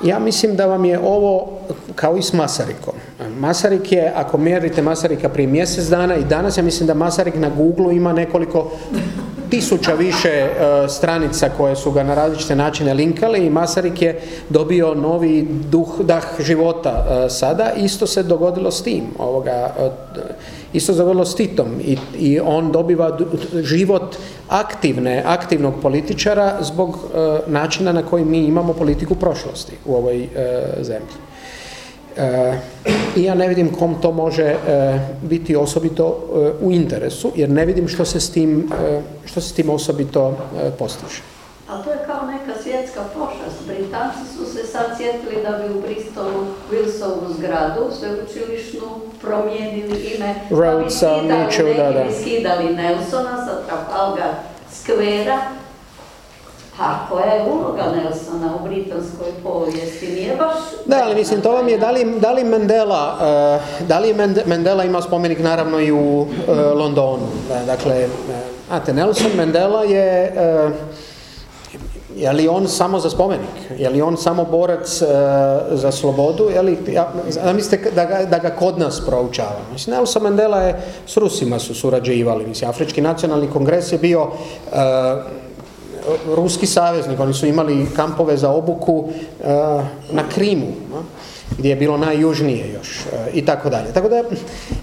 ja mislim da vam je ovo kao i s Masarikom. Masarik je, ako mjerite Masarika prije mjesec dana i danas, ja mislim da Masarik na Google ima nekoliko tisuća više e, stranica koje su ga na različite načine linkali i Masarik je dobio novi duh, dah života e, sada. Isto se dogodilo s tim. Ovoga, e, isto se dogodilo s Titom i, i on dobiva život aktivne, aktivnog političara zbog načina na koji mi imamo politiku prošlosti u ovoj zemlji. I ja ne vidim kom to može e, biti osobito u interesu, jer ne vidim što se s tim, što se s tim osobito postiže. A to je kao neka svjetska pošast. Britanci su se sad sjetili da bi u Bristolu Wilsovu zgradu sveučilišnu promijenili ime. Rhodes, pa bi da, da. skidali Nelsona sa Trafalgar Square a je uloga Nelsona u britanskoj povijesti? Nije baš... Da, ali mislim, to vam je, da li, da li Mandela, uh, da li Mandela ima spomenik naravno i u uh, Londonu. Dakle, znate, Nelson Mandela je... Je li on samo za spomenik? Je li on samo borac za slobodu? Je li, ja, mislite da ga, da ga kod nas proučava? Mislim, Nelson Mandela je s Rusima su surađivali. Mislim, Afrički nacionalni kongres je bio ruski saveznik, oni su imali kampove za obuku e, na Krimu, gdje je bilo najjužnije još e, i tako dalje. Tako da,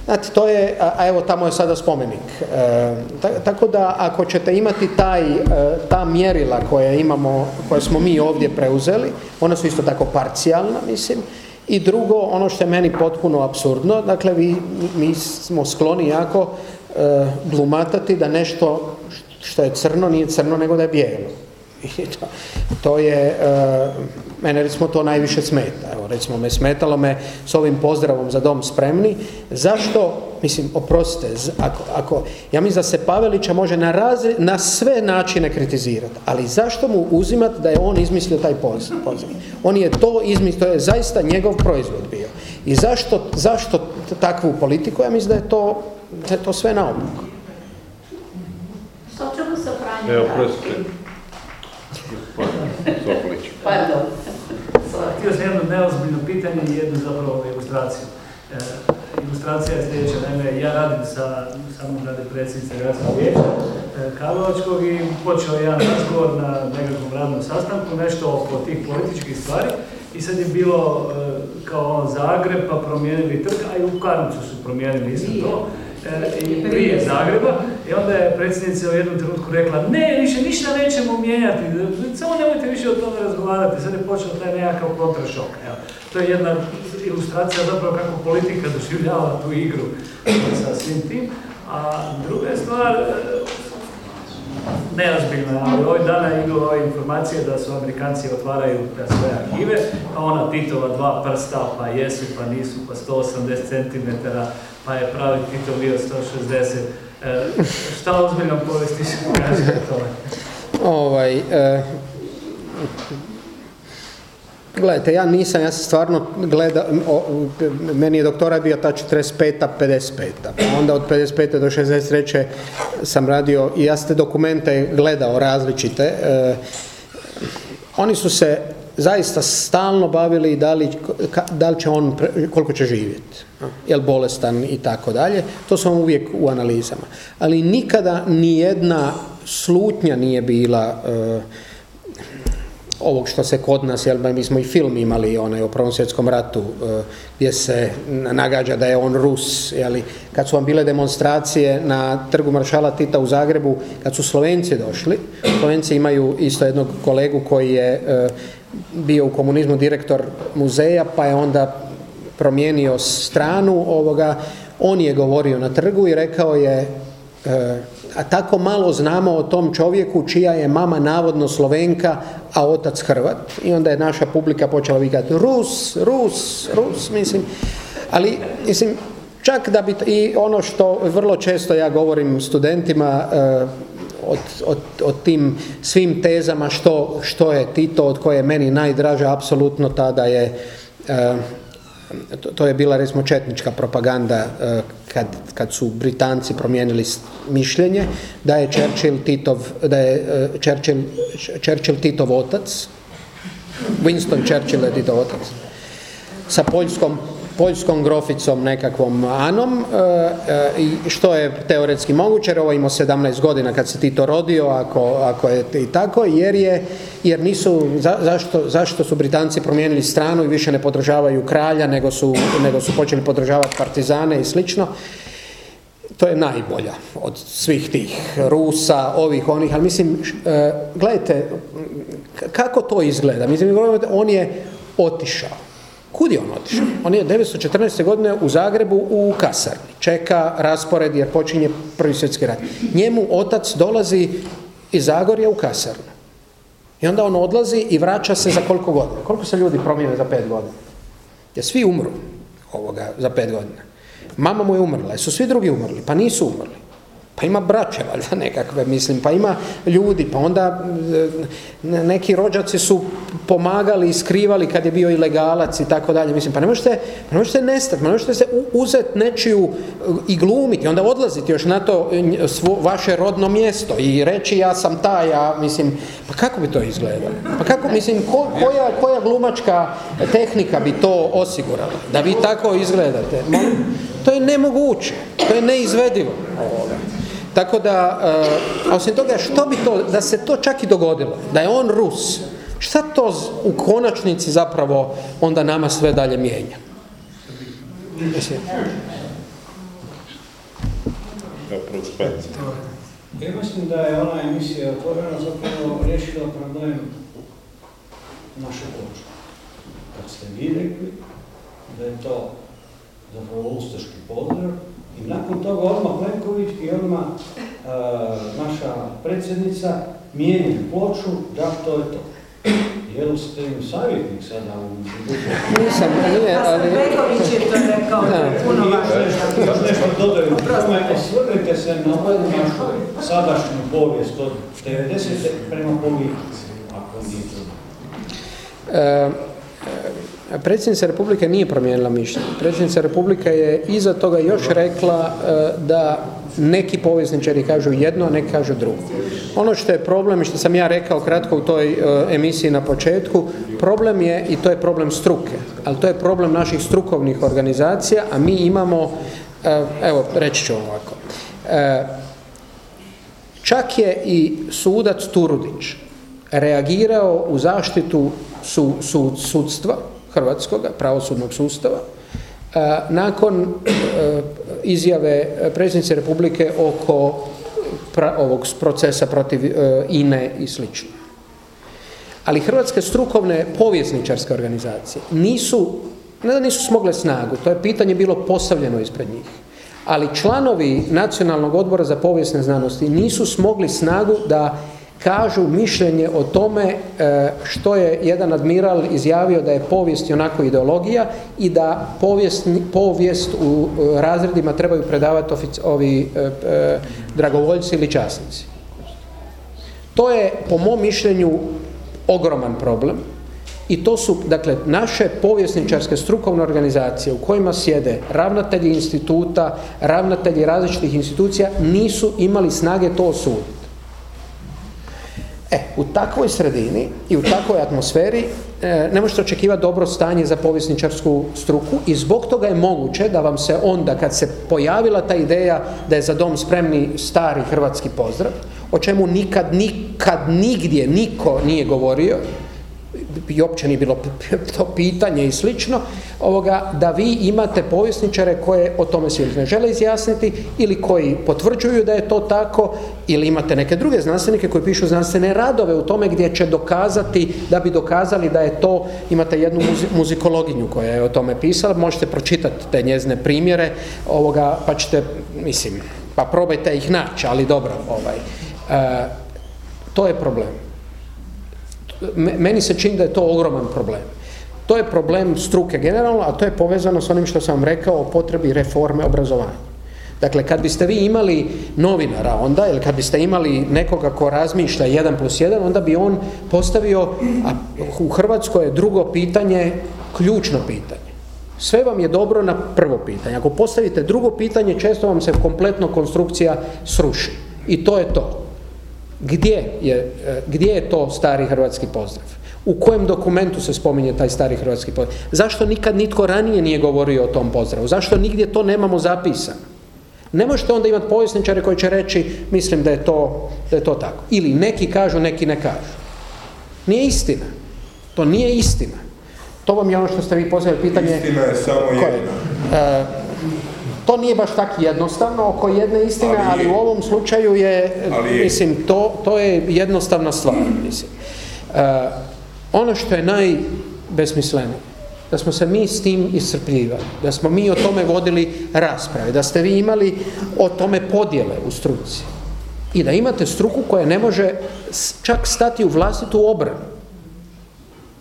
znate, to je, a evo tamo je sada spomenik. E, tako da ako ćete imati taj, ta mjerila koje imamo, koje smo mi ovdje preuzeli, ona su isto tako parcijalna, mislim, i drugo, ono što je meni potpuno absurdno, dakle, vi, mi smo skloni jako glumatati da nešto što je crno nije crno nego da je bijelo. I to, to je, uh, mene recimo to najviše smeta. Evo recimo me smetalo me s ovim pozdravom za dom spremni. Zašto, mislim, oprostite, ako, ako ja mislim da se Pavelića može na, na sve načine kritizirati, ali zašto mu uzimati da je on izmislio taj pozdrav? On je to izmislio, to je zaista njegov proizvod bio. I zašto, zašto takvu politiku? Ja mislim da je to, da je to sve naopako. Evo, prostite. Sokolić. Pardon. Htio sam jedno neozbiljno pitanje i jednu zapravo ilustraciju. E, ilustracija je sljedeća, naime, ja radim sa, samom radi predsjednice Gradskog vijeća e, Karlovačkog i počeo je jedan razgovor na nekakvom radnom sastanku, nešto oko tih političkih stvari i sad je bilo e, kao ono Zagreb, pa promijenili trg, a i u Karnicu su promijenili isto to i prije Zagreba i onda je predsjednica u jednom trenutku rekla ne, više ništa nećemo mijenjati, samo nemojte više o tome razgovarati, sad je počeo taj nekakav kontrašok. Evo. To je jedna ilustracija zapravo kako politika doživljava tu igru sa svim tim. A druga je stvar, neozbiljna, ali ovih dana idu ove informacije da su Amerikanci otvaraju sve arhive, pa ona Titova dva prsta, pa jesu, pa nisu, pa 180 cm, pa je pravi Tito bio 160. E, šta ozbiljno povesti se kaže o tome? Ovaj, e, Gledajte, ja nisam, ja sam stvarno gleda, meni je doktora bio ta 45 55 onda od 55 do 63 sam radio i ja ste dokumente gledao različite. E, oni su se zaista stalno bavili da li, da li će on, koliko će živjeti, je li bolestan i tako dalje. To su uvijek u analizama. Ali nikada ni jedna slutnja nije bila e, ovog što se kod nas, jel, mi smo i film imali onaj o Prvom svjetskom ratu e, gdje se nagađa da je on Rus, jeli, kad su vam bile demonstracije na trgu Maršala Tita u Zagrebu, kad su Slovenci došli, Slovenci imaju isto jednog kolegu koji je e, bio u komunizmu direktor muzeja, pa je onda promijenio stranu ovoga, on je govorio na trgu i rekao je a tako malo znamo o tom čovjeku čija je mama navodno Slovenka, a otac Hrvat. I onda je naša publika počela vikati Rus, Rus, Rus, mislim. Ali, mislim, čak da bi, i ono što vrlo često ja govorim studentima, uh, o, tim svim tezama što, što je Tito, od koje je meni najdraža apsolutno tada je uh, to, je bila recimo četnička propaganda e, kad, kad su Britanci promijenili mišljenje da je Churchill Titov, da je e, Churchill, Churchill Titov otac, Winston Churchill je Titov otac, sa Poljskom poljskom groficom nekakvom Anom e, e, što je teoretski moguće, jer ovo imao 17 godina kad se Tito rodio, ako, ako je i tako, jer je, jer nisu, zašto, zašto su Britanci promijenili stranu i više ne podržavaju kralja, nego su, nego su počeli podržavati partizane i slično. To je najbolja od svih tih Rusa, ovih, onih, ali mislim, e, gledajte, kako to izgleda? Mislim, on je otišao Kud je on otišao? On je 1914. godine u Zagrebu u kasarni. Čeka raspored jer počinje prvi svjetski rat. Njemu otac dolazi iz Zagorja u kasarnu. I onda on odlazi i vraća se za koliko godina? Koliko se ljudi promijene za pet godina? Jer svi umru ovoga za pet godina. Mama mu je umrla, su svi drugi umrli? Pa nisu umrli. Pa ima braće, valjda nekakve, mislim, pa ima ljudi, pa onda e, neki rođaci su pomagali i skrivali kad je bio ilegalac i tako dalje, mislim, pa ne možete, pa ne možete nestati, ne možete se uzeti nečiju e, i glumiti, onda odlaziti još na to e, svo, vaše rodno mjesto i reći ja sam ta, ja, mislim, pa kako bi to izgledalo? Pa kako, mislim, koja, koja glumačka tehnika bi to osigurala? Da vi tako izgledate? To je nemoguće, to je neizvedivo. Tako da, a osim toga, što bi to, da se to čak i dogodilo, da je on Rus, šta to u konačnici zapravo onda nama sve dalje mijenja? Ja mislim da je ona emisija otvorena zapravo riješila problem naše ploče. Kad ste vi rekli da je to zapravo ustaški pozdrav, i nakon toga odmah Plenković i odmah uh, naša predsjednica mijenja ploču, da to je to. Jel ste im savjetnik sada u Nisam, nije, ali... Plenković je to rekao, puno važno. Još nešto dodaju, osvrnite se na ovu našu sadašnju povijest od 90. prema politici, ako nije to. Predsjednica Republike nije promijenila mišljenje. Predsjednica Republike je iza toga još rekla e, da neki povjesničari kažu jedno, a neki kažu drugo. Ono što je problem, što sam ja rekao kratko u toj e, emisiji na početku, problem je, i to je problem struke, ali to je problem naših strukovnih organizacija, a mi imamo, e, evo, reći ću ovako, čak je i sudac Turudić reagirao u zaštitu su, sudstva, hrvatskog pravosudnog sustava nakon e, izjave predsjednice Republike oko ovog procesa protiv e, INE i sl. Ali hrvatske strukovne povjesničarske organizacije nisu, ne da nisu smogle snagu, to je pitanje bilo postavljeno ispred njih, ali članovi Nacionalnog odbora za povijesne znanosti nisu smogli snagu da kažu mišljenje o tome e, što je jedan admiral izjavio da je povijest onako ideologija i da povijest, povijest u razredima trebaju predavati ovi e, e, dragovoljci ili časnici. To je po mom mišljenju ogroman problem i to su, dakle, naše povjesničarske strukovne organizacije u kojima sjede ravnatelji instituta, ravnatelji različitih institucija nisu imali snage to osuditi. E, u takvoj sredini i u takvoj atmosferi e, ne možete očekivati dobro stanje za povjesničarsku struku i zbog toga je moguće da vam se onda kad se pojavila ta ideja da je za dom spremni stari hrvatski pozdrav, o čemu nikad, nikad, nigdje niko nije govorio, i uopće nije bilo to pitanje i slično, ovoga, da vi imate povjesničare koje o tome svi ne žele izjasniti ili koji potvrđuju da je to tako ili imate neke druge znanstvenike koji pišu znanstvene radove u tome gdje će dokazati, da bi dokazali da je to, imate jednu muzikologinju koja je o tome pisala, možete pročitati te njezne primjere, ovoga, pa ćete, mislim, pa probajte ih naći, ali dobro, ovaj, e, to je problem meni se čini da je to ogroman problem. To je problem struke generalno, a to je povezano s onim što sam vam rekao o potrebi reforme obrazovanja. Dakle, kad biste vi imali novinara onda, ili kad biste imali nekoga ko razmišlja jedan plus jedan, onda bi on postavio, a u Hrvatskoj je drugo pitanje ključno pitanje. Sve vam je dobro na prvo pitanje. Ako postavite drugo pitanje, često vam se kompletno konstrukcija sruši. I to je to. Gdje je, e, gdje je to stari hrvatski pozdrav? U kojem dokumentu se spominje taj stari hrvatski pozdrav? Zašto nikad nitko ranije nije govorio o tom pozdravu? Zašto nigdje to nemamo zapisano? Ne možete onda imati povjesničare koji će reći mislim da je to, da je to tako. Ili neki kažu, neki ne kažu. Nije istina. To nije istina. To vam je ono što ste vi postavili pitanje. Istina je samo jedna. To nije baš tako jednostavno oko jedne istine, ali, u ovom slučaju je, mislim, to, to je jednostavna stvar, mislim. Uh, ono što je najbesmislenije da smo se mi s tim iscrpljivali, da smo mi o tome vodili rasprave, da ste vi imali o tome podjele u struci i da imate struku koja ne može čak stati u vlastitu obranu.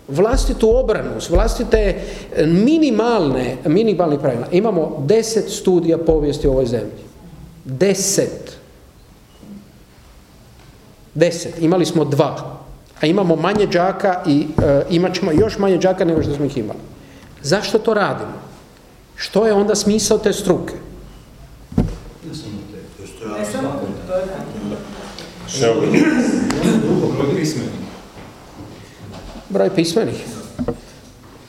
Vlastitu obranu, vlastite minimalne, minimalni pravila. Imamo deset studija povijesti u ovoj zemlji. Deset. Deset. Imali smo dva. A imamo manje đaka i e, imat ćemo još manje đaka nego što smo ih imali. Zašto to radimo? Što je onda smisao te struke? Ne samo Broj pismenih.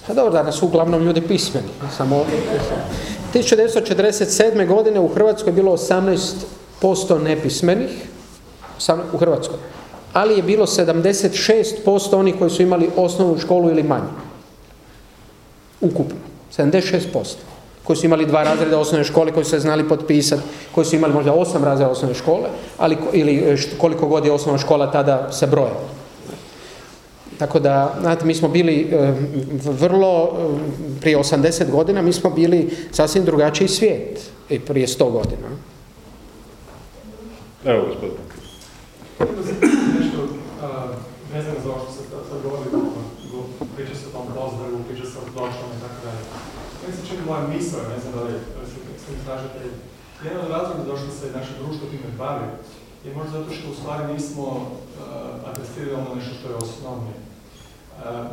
Pa dobro, danas su uglavnom ljudi pismeni. Samo 1947. godine u Hrvatskoj je bilo 18% nepismenih u Hrvatskoj. Ali je bilo 76% onih koji su imali osnovnu školu ili manje. Ukupno. 76% koji su imali dva razreda osnovne škole, koji su se znali potpisati, koji su imali možda osam razreda osnovne škole, ali ili e, koliko god je osnovna škola tada se broje. Tako da, znate, mi smo bili e, vrlo, e, prije 80 godina, mi smo bili sasvim drugačiji svijet i prije 100 godina. Evo, gospodine. Nešto vezano za ovo što se sad govori, priča se o tom pozdravu, priča se o došlom i tako dalje. Meni se čini moja misla, ne znam da li se mi slažete, jedan od razloga zašto se naše društvo time bavi je možda zato što u stvari nismo uh, adresirali ono nešto što je osnovnije.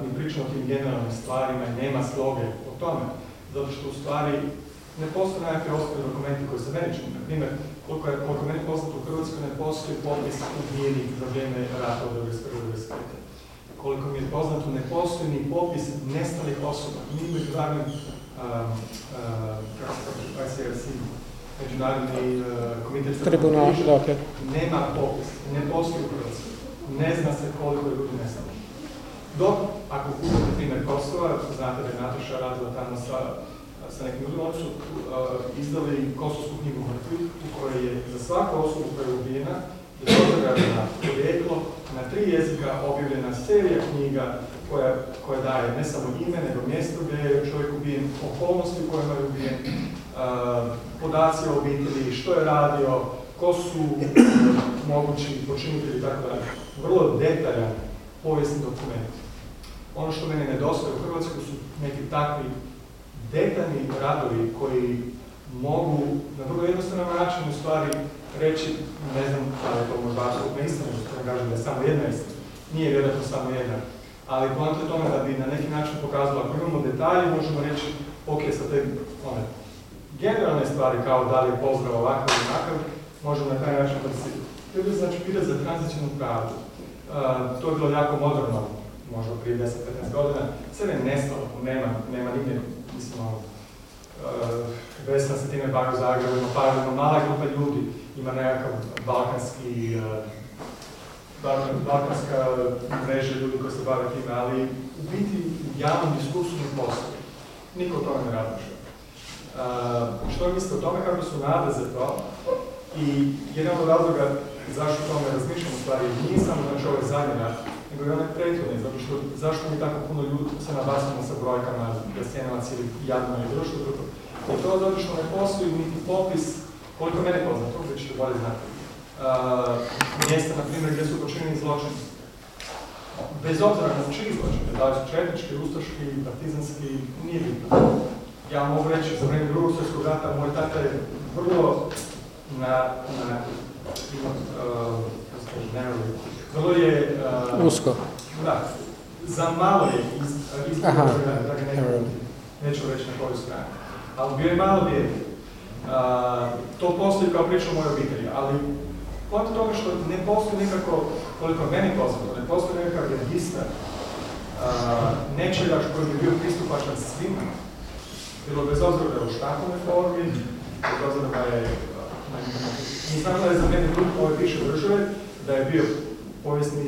Mi pričamo o tim generalnim stvarima i nema sloge o tome, zato što u stvari ne postoje nekakve osnovne dokumenti koji se primjer, koliko je koliko meni poznato u Hrvatskoj ne postoji popis ubijenih za vrijeme rata od 1995. Koliko mi je poznato, ne postoji ni popis nestalih osoba. Mi međunarodnim kako se ICRC, Međunarodni komitet Tribunal, nema popis, ne postoji u Hrvatskoj. Ne zna se koliko je ljudi nestalo. Dok, ako uzmete primjer Kosova, znate da je Nataša radila tamo sa, nekim ljudima, oni su uh, izdali Kosovsku knjigu mrtvih, u kojoj je za svaku osobu koja je ubijena, bez obzira na na tri jezika objavljena serija knjiga koja, koja daje ne samo ime, nego mjesto gdje je čovjek ubijen, okolnosti u kojima je ubijen, uh, podaci o obitelji, što je radio, ko su mogući počinitelji i tako dalje. Vrlo detaljan povijesni dokument. Ono što mene nedostaje u Hrvatskoj su neki takvi detaljni radovi koji mogu na vrlo jednostavan način u stvari reći, ne znam da je to možda apsolutna istina, što ne kažem da je samo jedna istina. Nije vjerojatno samo jedna. Ali poanta je tome da bi na neki način pokazala, ako imamo detalje, možemo reći, ok, sa te one, generalne stvari kao da li je pozdrav ovakav ili onakav, možemo na taj način se Treba znači pitati za tranzicijnu pravdu. To je bilo jako moderno, možda prije 10-15 godina. Sve je nestalo, nema, nema nigdje, mislim, ono, Vesna se time bavi u Zagrebu, ima paralelno mala grupa ljudi, ima nekakav balkanski, uh, balkanska mreža ljudi koji se bave time, ali u biti u javnom diskursu ne postoji. Niko o tome ne razmišlja. Uh, što mislite o tome kako su nade za to? I jedan od razloga zašto o tome razmišljamo stvari nije samo znači ovaj zadnji nego i onaj prethodni, zato što zašto mi tako puno ljudi se nabacimo sa brojkama Jasenovac ili Jadno ili bilo što drugo. I to zato što ne postoji niti popis, koliko mene poznato, već ćete bolje znati, uh, mjesta, na primjer, gdje su počinjeni zločini. Bez obzira na čiji zločine, da li su četnički, ustaški, partizanski, nije bitno. Ja mogu reći, za vrijeme drugog svjetskog rata, moj tata je vrlo na, na vrlo je... Usko. Da, za malo je da ga ne neću reći na koju stranu. Ali bio je malo dijete. To postoji kao priča o mojoj obitelji, ali Pored toga što ne postoji nikako, koliko meni poznato, ne postoji nekakav registar nečega koji bi bio pristupačan svima, bilo bez obzira da je u štakovnoj formi, bez obzira da je mi znamo da je za mene drug ovaj piše države, da je bio povijesni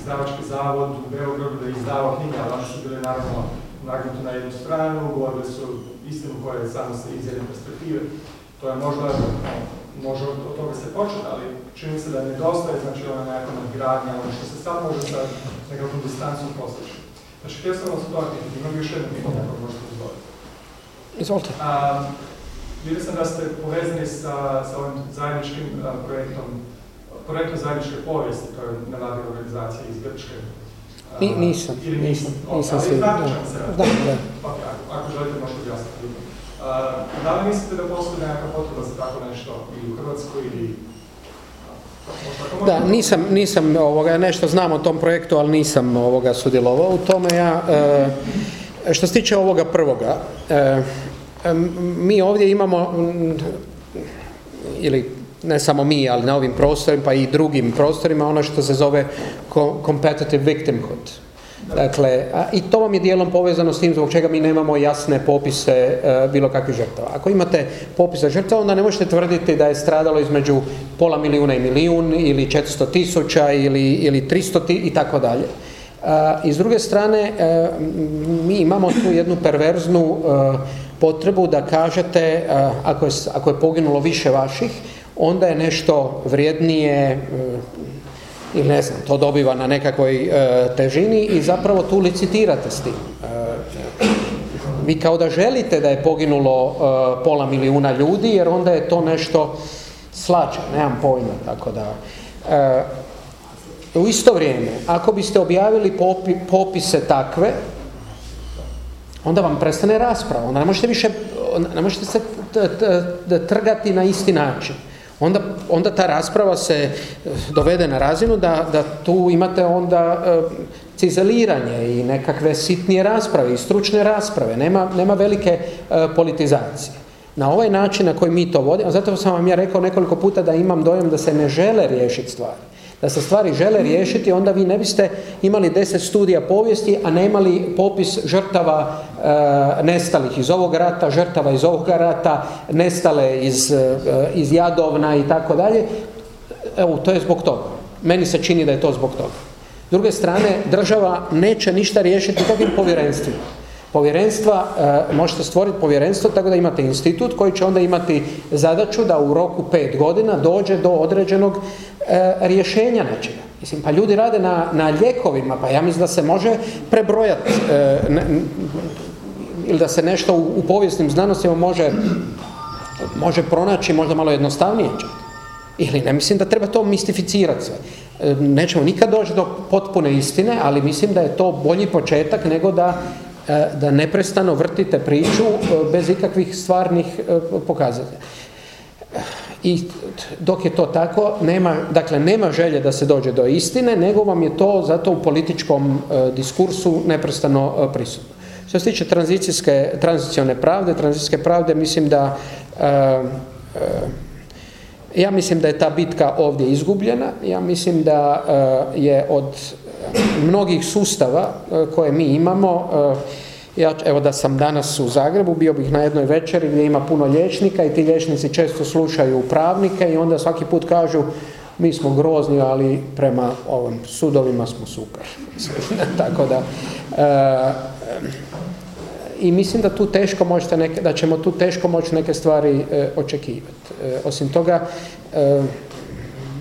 izdavački zavod u Beogradu, da je izdavao knjige, ali su bili naravno nagnuti na jednu stranu, govorili su istinu koja je samo se iz jedne perspektive. To je možda, može od toga se početi, ali čini se da nedostaje, znači ona nekakva nadgradnja, ono što se sad može sa nekakvom distancom postići. Znači, htio sam vas uplatiti, imam još jedno pitanje ako možete izvoliti. Izvolite. Vidio sam da ste povezani sa, sa ovim zajedničkim a, projektom, projektom zajedničke povijesti, to je nevladina organizacija iz Grčke. Ni, nisam, ili nisam, nisam ali se... Da, se da, da. Ok, ako, želite možete objasniti. A, da li mislite da postoji nekakva potreba za tako nešto i u Hrvatskoj ili Da, nisam, nisam ovoga, nešto znam o tom projektu, ali nisam ovoga sudjelovao u tome. Ja, e, što se tiče ovoga prvoga, e, mi ovdje imamo, ili ne samo mi, ali na ovim prostorima, pa i drugim prostorima, ono što se zove co- competitive victimhood. Dakle, a, i to vam je dijelom povezano s tim zbog čega mi nemamo jasne popise e, bilo kakvih žrtava. Ako imate popise žrtava, onda ne možete tvrditi da je stradalo između pola milijuna i milijun, ili 400 tisuća, ili, ili 300 ti, i tako dalje. I s druge strane, e, mi imamo tu jednu perverznu e, potrebu da kažete, e, ako je, ako je poginulo više vaših, onda je nešto vrijednije, e, ili ne znam, to dobiva na nekakvoj e, težini i zapravo tu licitirate s tim. E, vi kao da želite da je poginulo pola milijuna ljudi, jer onda je to nešto slađe, nemam pojma, tako da... u isto vrijeme, ako biste objavili popi- popise takve, onda vam prestane rasprava, onda ne možete više, ne možete se trgati na isti način. Onda, onda ta rasprava se eh, dovede na razinu da, da tu imate onda eh, cizeliranje i nekakve sitnije rasprave i stručne rasprave, nema, nema velike eh, politizacije. Na ovaj način na koji mi to vodimo, zato sam vam ja rekao nekoliko puta da imam dojam da se ne žele riješiti stvari. Da se stvari žele riješiti, onda vi ne biste imali deset studija povijesti, a ne imali popis žrtava e, nestalih iz ovog rata, žrtava iz ovog rata, nestale iz, e, iz Jadovna i tako dalje. Evo, to je zbog toga. Meni se čini da je to zbog toga. S druge strane, država neće ništa riješiti takvim povjerenstvima. Povjerenstva, e, možete stvoriti povjerenstvo tako da imate institut koji će onda imati zadaću da u roku pet godina dođe do određenog e, rješenja nečega. Mislim, pa ljudi rade na, na ljekovima, pa ja mislim da se može prebrojati e, n- ili da se nešto u, u povijesnim znanostima može, može pronaći možda malo jednostavnije čak. Ili ne mislim da treba to mistificirati sve. Nećemo nikad doći do potpune istine, ali mislim da je to bolji početak nego da, da neprestano vrtite priču e, bez ikakvih stvarnih e, pokazatelja. I dok je to tako, nema, dakle, nema želje da se dođe do istine, nego vam je to zato u političkom e, diskursu neprestano e, prisutno. Što se tiče tranzicijske, tranzicione pravde, tranzicijske pravde, mislim da e, e, ja mislim da je ta bitka ovdje izgubljena. Ja mislim da e, je od mnogih sustava e, koje mi imamo, e, ja, evo da sam danas u Zagrebu, bio bih na jednoj večeri gdje ima puno liječnika i ti liječnici često slušaju pravnike i onda svaki put kažu mi smo grozni, ali prema ovim sudovima smo super. Tako da, e, i mislim da tu teško možete neke, da ćemo tu teško moći neke stvari e, očekivati. E, osim toga, e,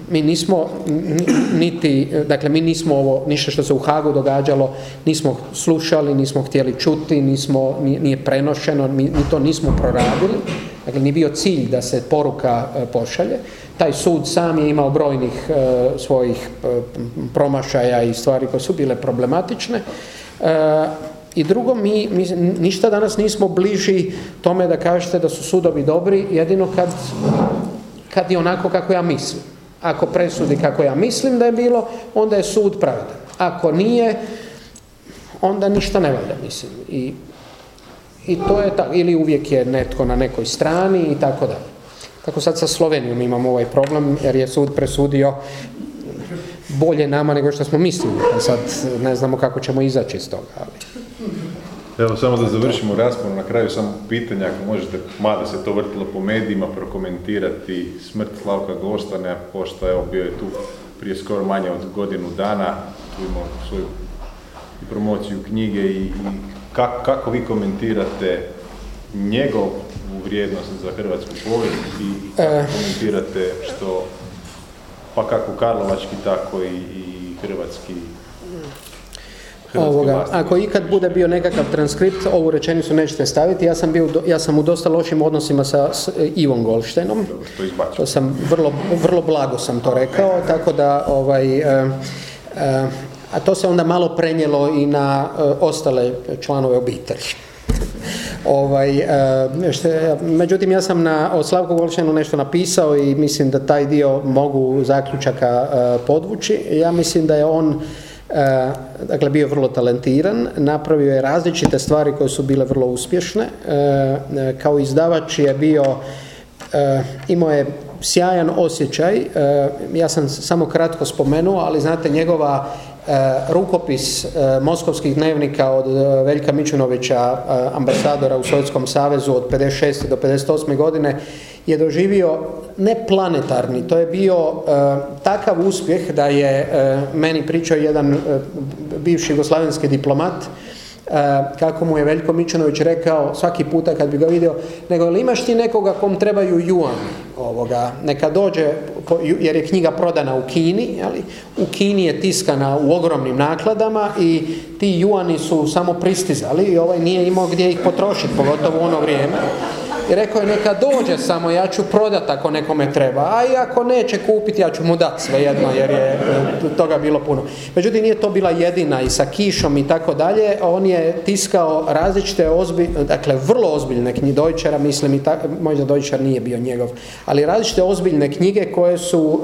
mi nismo ni- niti, dakle mi nismo ovo, ništa što se u Hagu događalo, nismo slušali, nismo htjeli čuti, nismo, ni- nije prenošeno, mi, mi to nismo proradili, dakle nije bio cilj da se poruka e, pošalje. Taj sud sam je imao brojnih e, svojih e, promašaja i stvari koje su bile problematične. I drugo, mi, mi ništa danas nismo bliži tome da kažete da su sudovi dobri, jedino kad, kad je onako kako ja mislim. Ako presudi kako ja mislim da je bilo, onda je sud pravedan. Ako nije, onda ništa ne valja, mislim. I, i to je tako, ili uvijek je netko na nekoj strani i tako dalje. Tako sad sa Slovenijom imamo ovaj problem, jer je sud presudio bolje nama nego što smo mislili. A sad ne znamo kako ćemo izaći iz toga. Ali. Evo, samo da završimo raspravu, na kraju samo pitanja, ako možete, mada se to vrtilo po medijima, prokomentirati smrt Slavka Gostane, pošto evo bio je tu prije skoro manje od godinu dana, tu imao svoju promociju knjige i, i kako, kako vi komentirate njegovu vrijednost za hrvatsku povijest i kako E. komentirate što, pa kako karlovački, tako i, i hrvatski Ovoga, ako ikad bude bio nekakav transkript, ovu rečenicu nećete staviti. Ja sam, bio, ja sam u dosta lošim odnosima sa s Ivom Golštenom. To sam vrlo, vrlo blago sam to rekao, tako da ovaj, e, e, a to se onda malo prenijelo i na e, ostale članove obitelji. Ovaj, međutim, ja sam na, o Slavku Golšenu nešto napisao i mislim da taj dio mogu zaključaka podvući. Ja mislim da je on E, dakle bio vrlo talentiran, napravio je različite stvari koje su bile vrlo uspješne. E, e, kao izdavač je bio, imao je sjajan osjećaj, ja sam samo kratko spomenuo, ali znate njegova rukopis moskovskih dnevnika od Veljka Mičunovića, ambasadora u Sovjetskom savezu od 56. do 58. godine je doživio neplanetarni, to je bio e, takav uspjeh da je e, meni pričao jedan e, bivši jugoslavenski diplomat kako mu je Veljko Mičanović rekao svaki puta kad bi ga vidio, nego li imaš ti nekoga kom trebaju juan? Ovoga, neka dođe, jer je knjiga prodana u Kini, ali u Kini je tiskana u ogromnim nakladama i ti juani su samo pristizali i ovaj nije imao gdje ih potrošiti, pogotovo u ono vrijeme. I rekao je neka dođe samo, ja ću prodat ako nekome treba, a i ako neće kupiti, ja ću mu dati svejedno jer je e, toga bilo puno. Međutim, nije to bila jedina i sa kišom i tako dalje, on je tiskao različite ozbiljne, dakle vrlo ozbiljne knjige Dojčera, mislim i možda Dojčer nije bio njegov, ali različite ozbiljne knjige koje su,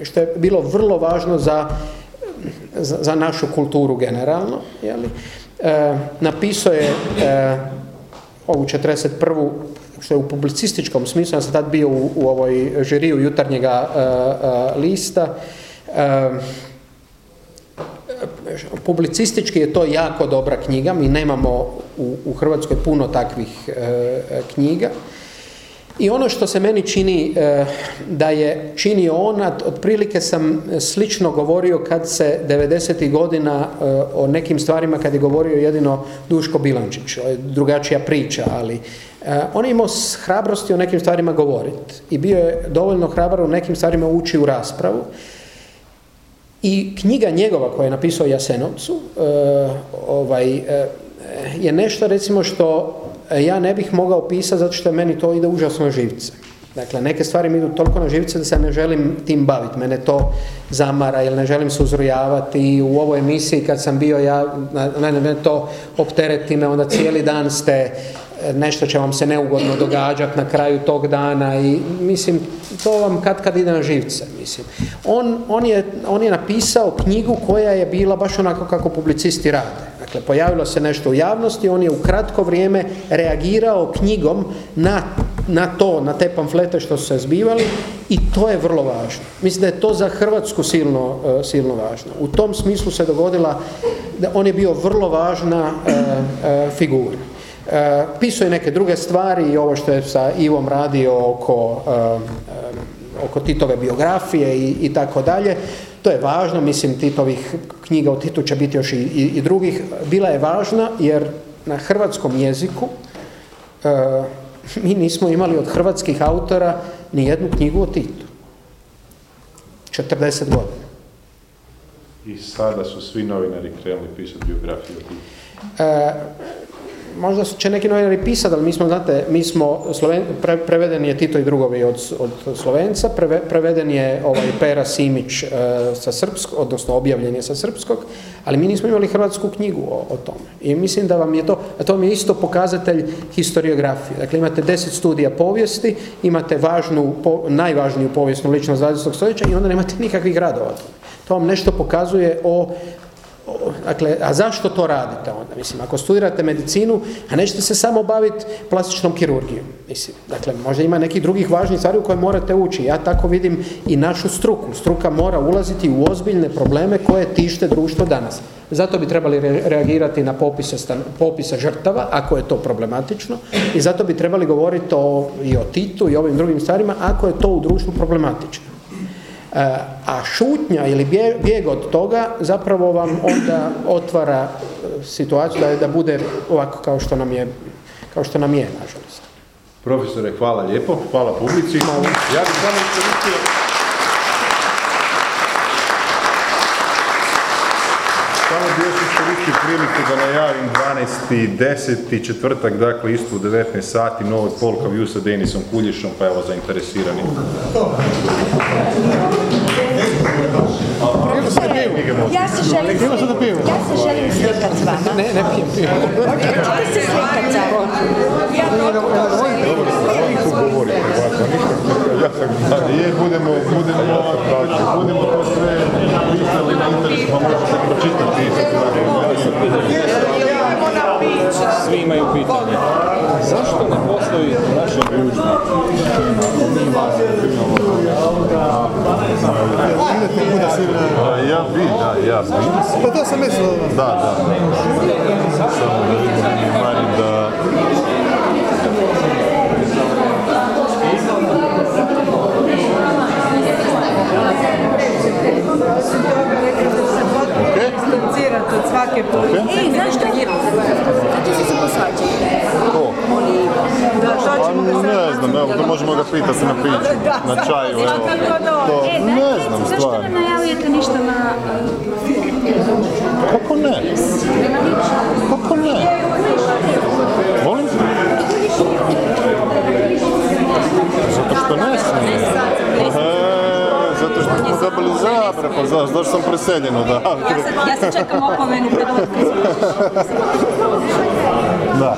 e, što je bilo vrlo važno za, za, našu kulturu generalno, jeli? E, napisao je ovu 41 što je u publicističkom smislu, ja sam tad bio u, u ovoj žiriju jutarnjega uh, lista, uh, publicistički je to jako dobra knjiga, mi nemamo u, u Hrvatskoj puno takvih knjiga. I ono što se meni čini da je činio on, otprilike sam slično govorio kad se 90. godina o nekim stvarima kad je govorio jedino Duško Bilančić, drugačija priča, ali Eh, on je imao hrabrosti o nekim stvarima govoriti i bio je dovoljno hrabar u nekim stvarima ući u raspravu. I knjiga njegova koja je napisao Jasenovcu eh, ovaj, eh, je nešto recimo što ja ne bih mogao pisati zato što meni to ide užasno živce. Dakle, neke stvari mi idu toliko na živce da se ne želim tim baviti. Mene to zamara ili ne želim se uzrujavati. I u ovoj emisiji kad sam bio ja, mene to optereti me, onda cijeli dan ste nešto će vam se neugodno događati na kraju tog dana i mislim to vam kad kad ide na živce mislim. On, on, je, on je napisao knjigu koja je bila baš onako kako publicisti rade. Dakle, pojavilo se nešto u javnosti, on je u kratko vrijeme reagirao knjigom na, na to, na te pamflete što su se zbivali i to je vrlo važno. Mislim da je to za Hrvatsku silno, e, silno važno. U tom smislu se dogodila da on je bio vrlo važna e, e, figura. E, pisao je neke druge stvari i ovo što je sa Ivom radio oko, e, e, oko Titove biografije i, i tako dalje. To je važno, mislim Titovih knjiga o Titu će biti još i, i, drugih. Bila je važna jer na hrvatskom jeziku mi nismo imali od hrvatskih autora ni jednu knjigu o Titu. 40 godina. I sada su svi novinari krenuli pisati biografiju o Titu možda će neki novinari pisati, ali mi smo, znate, mi smo, Sloven, preveden je Tito i drugovi od, od Slovenca, preveden je ovaj Pera Simić e, sa srpskog, odnosno objavljen je sa srpskog, ali mi nismo imali hrvatsku knjigu o, o tome. I mislim da vam je to, a to vam je isto pokazatelj historiografije. Dakle, imate deset studija povijesti, imate važnu, najvažniju povijesnu ličnost 20. stoljeća i onda nemate nikakvih radova. To vam nešto pokazuje o Dakle, a zašto to radite onda? Mislim, ako studirate medicinu, a nećete se samo baviti plastičnom kirurgijom. Mislim, dakle, možda ima nekih drugih važnih stvari u koje morate ući. Ja tako vidim i našu struku. Struka mora ulaziti u ozbiljne probleme koje tište društvo danas. Zato bi trebali reagirati na popise, popise žrtava, ako je to problematično, i zato bi trebali govoriti o, i o Titu i ovim drugim stvarima, ako je to u društvu problematično. E, a šutnja ili bijeg od toga zapravo vam onda otvara e, situaciju da, da bude ovako kao što nam je, kao što nam je, nažalost. Profesore, hvala lijepo, hvala publici. Ja bih samo iskoristio... samo bi još priliku da najavim 12.10. četvrtak, dakle isto u 19 sati, novi polka view sa Denisom Kuljišom, pa evo zainteresirani. Ja se želim slikat, ja se želim slikat s vama. Ne, ne pijem pivo. Hoćete se slikat sa mnom? Ja ja sam je, budemo, budemo, budemo to sve pa možete pročitati. Svi imaju pitanje. Zašto ne postoji vas A, Ja bi, da, ja bi. Pa to sam mislio. Da, da. Samo da vidim, Mari, da... distancirati od svake politike. Ej, znaš što? Kako će se posvađati? Ko? Da, to ćemo ga Pa sad ne znam, evo, to možemo ga pitati na piću, na čaju, evo. To, E, ne znam, Zašto ne najavljujete ništa na... Kako ne? Nema ničega. Kako ne? Molim? Zato što ne smijem. Zato što smo dobili zabre, pa znaš, zašto sam preseljen od Ja sad čekam opomenu pred otkazom. Da.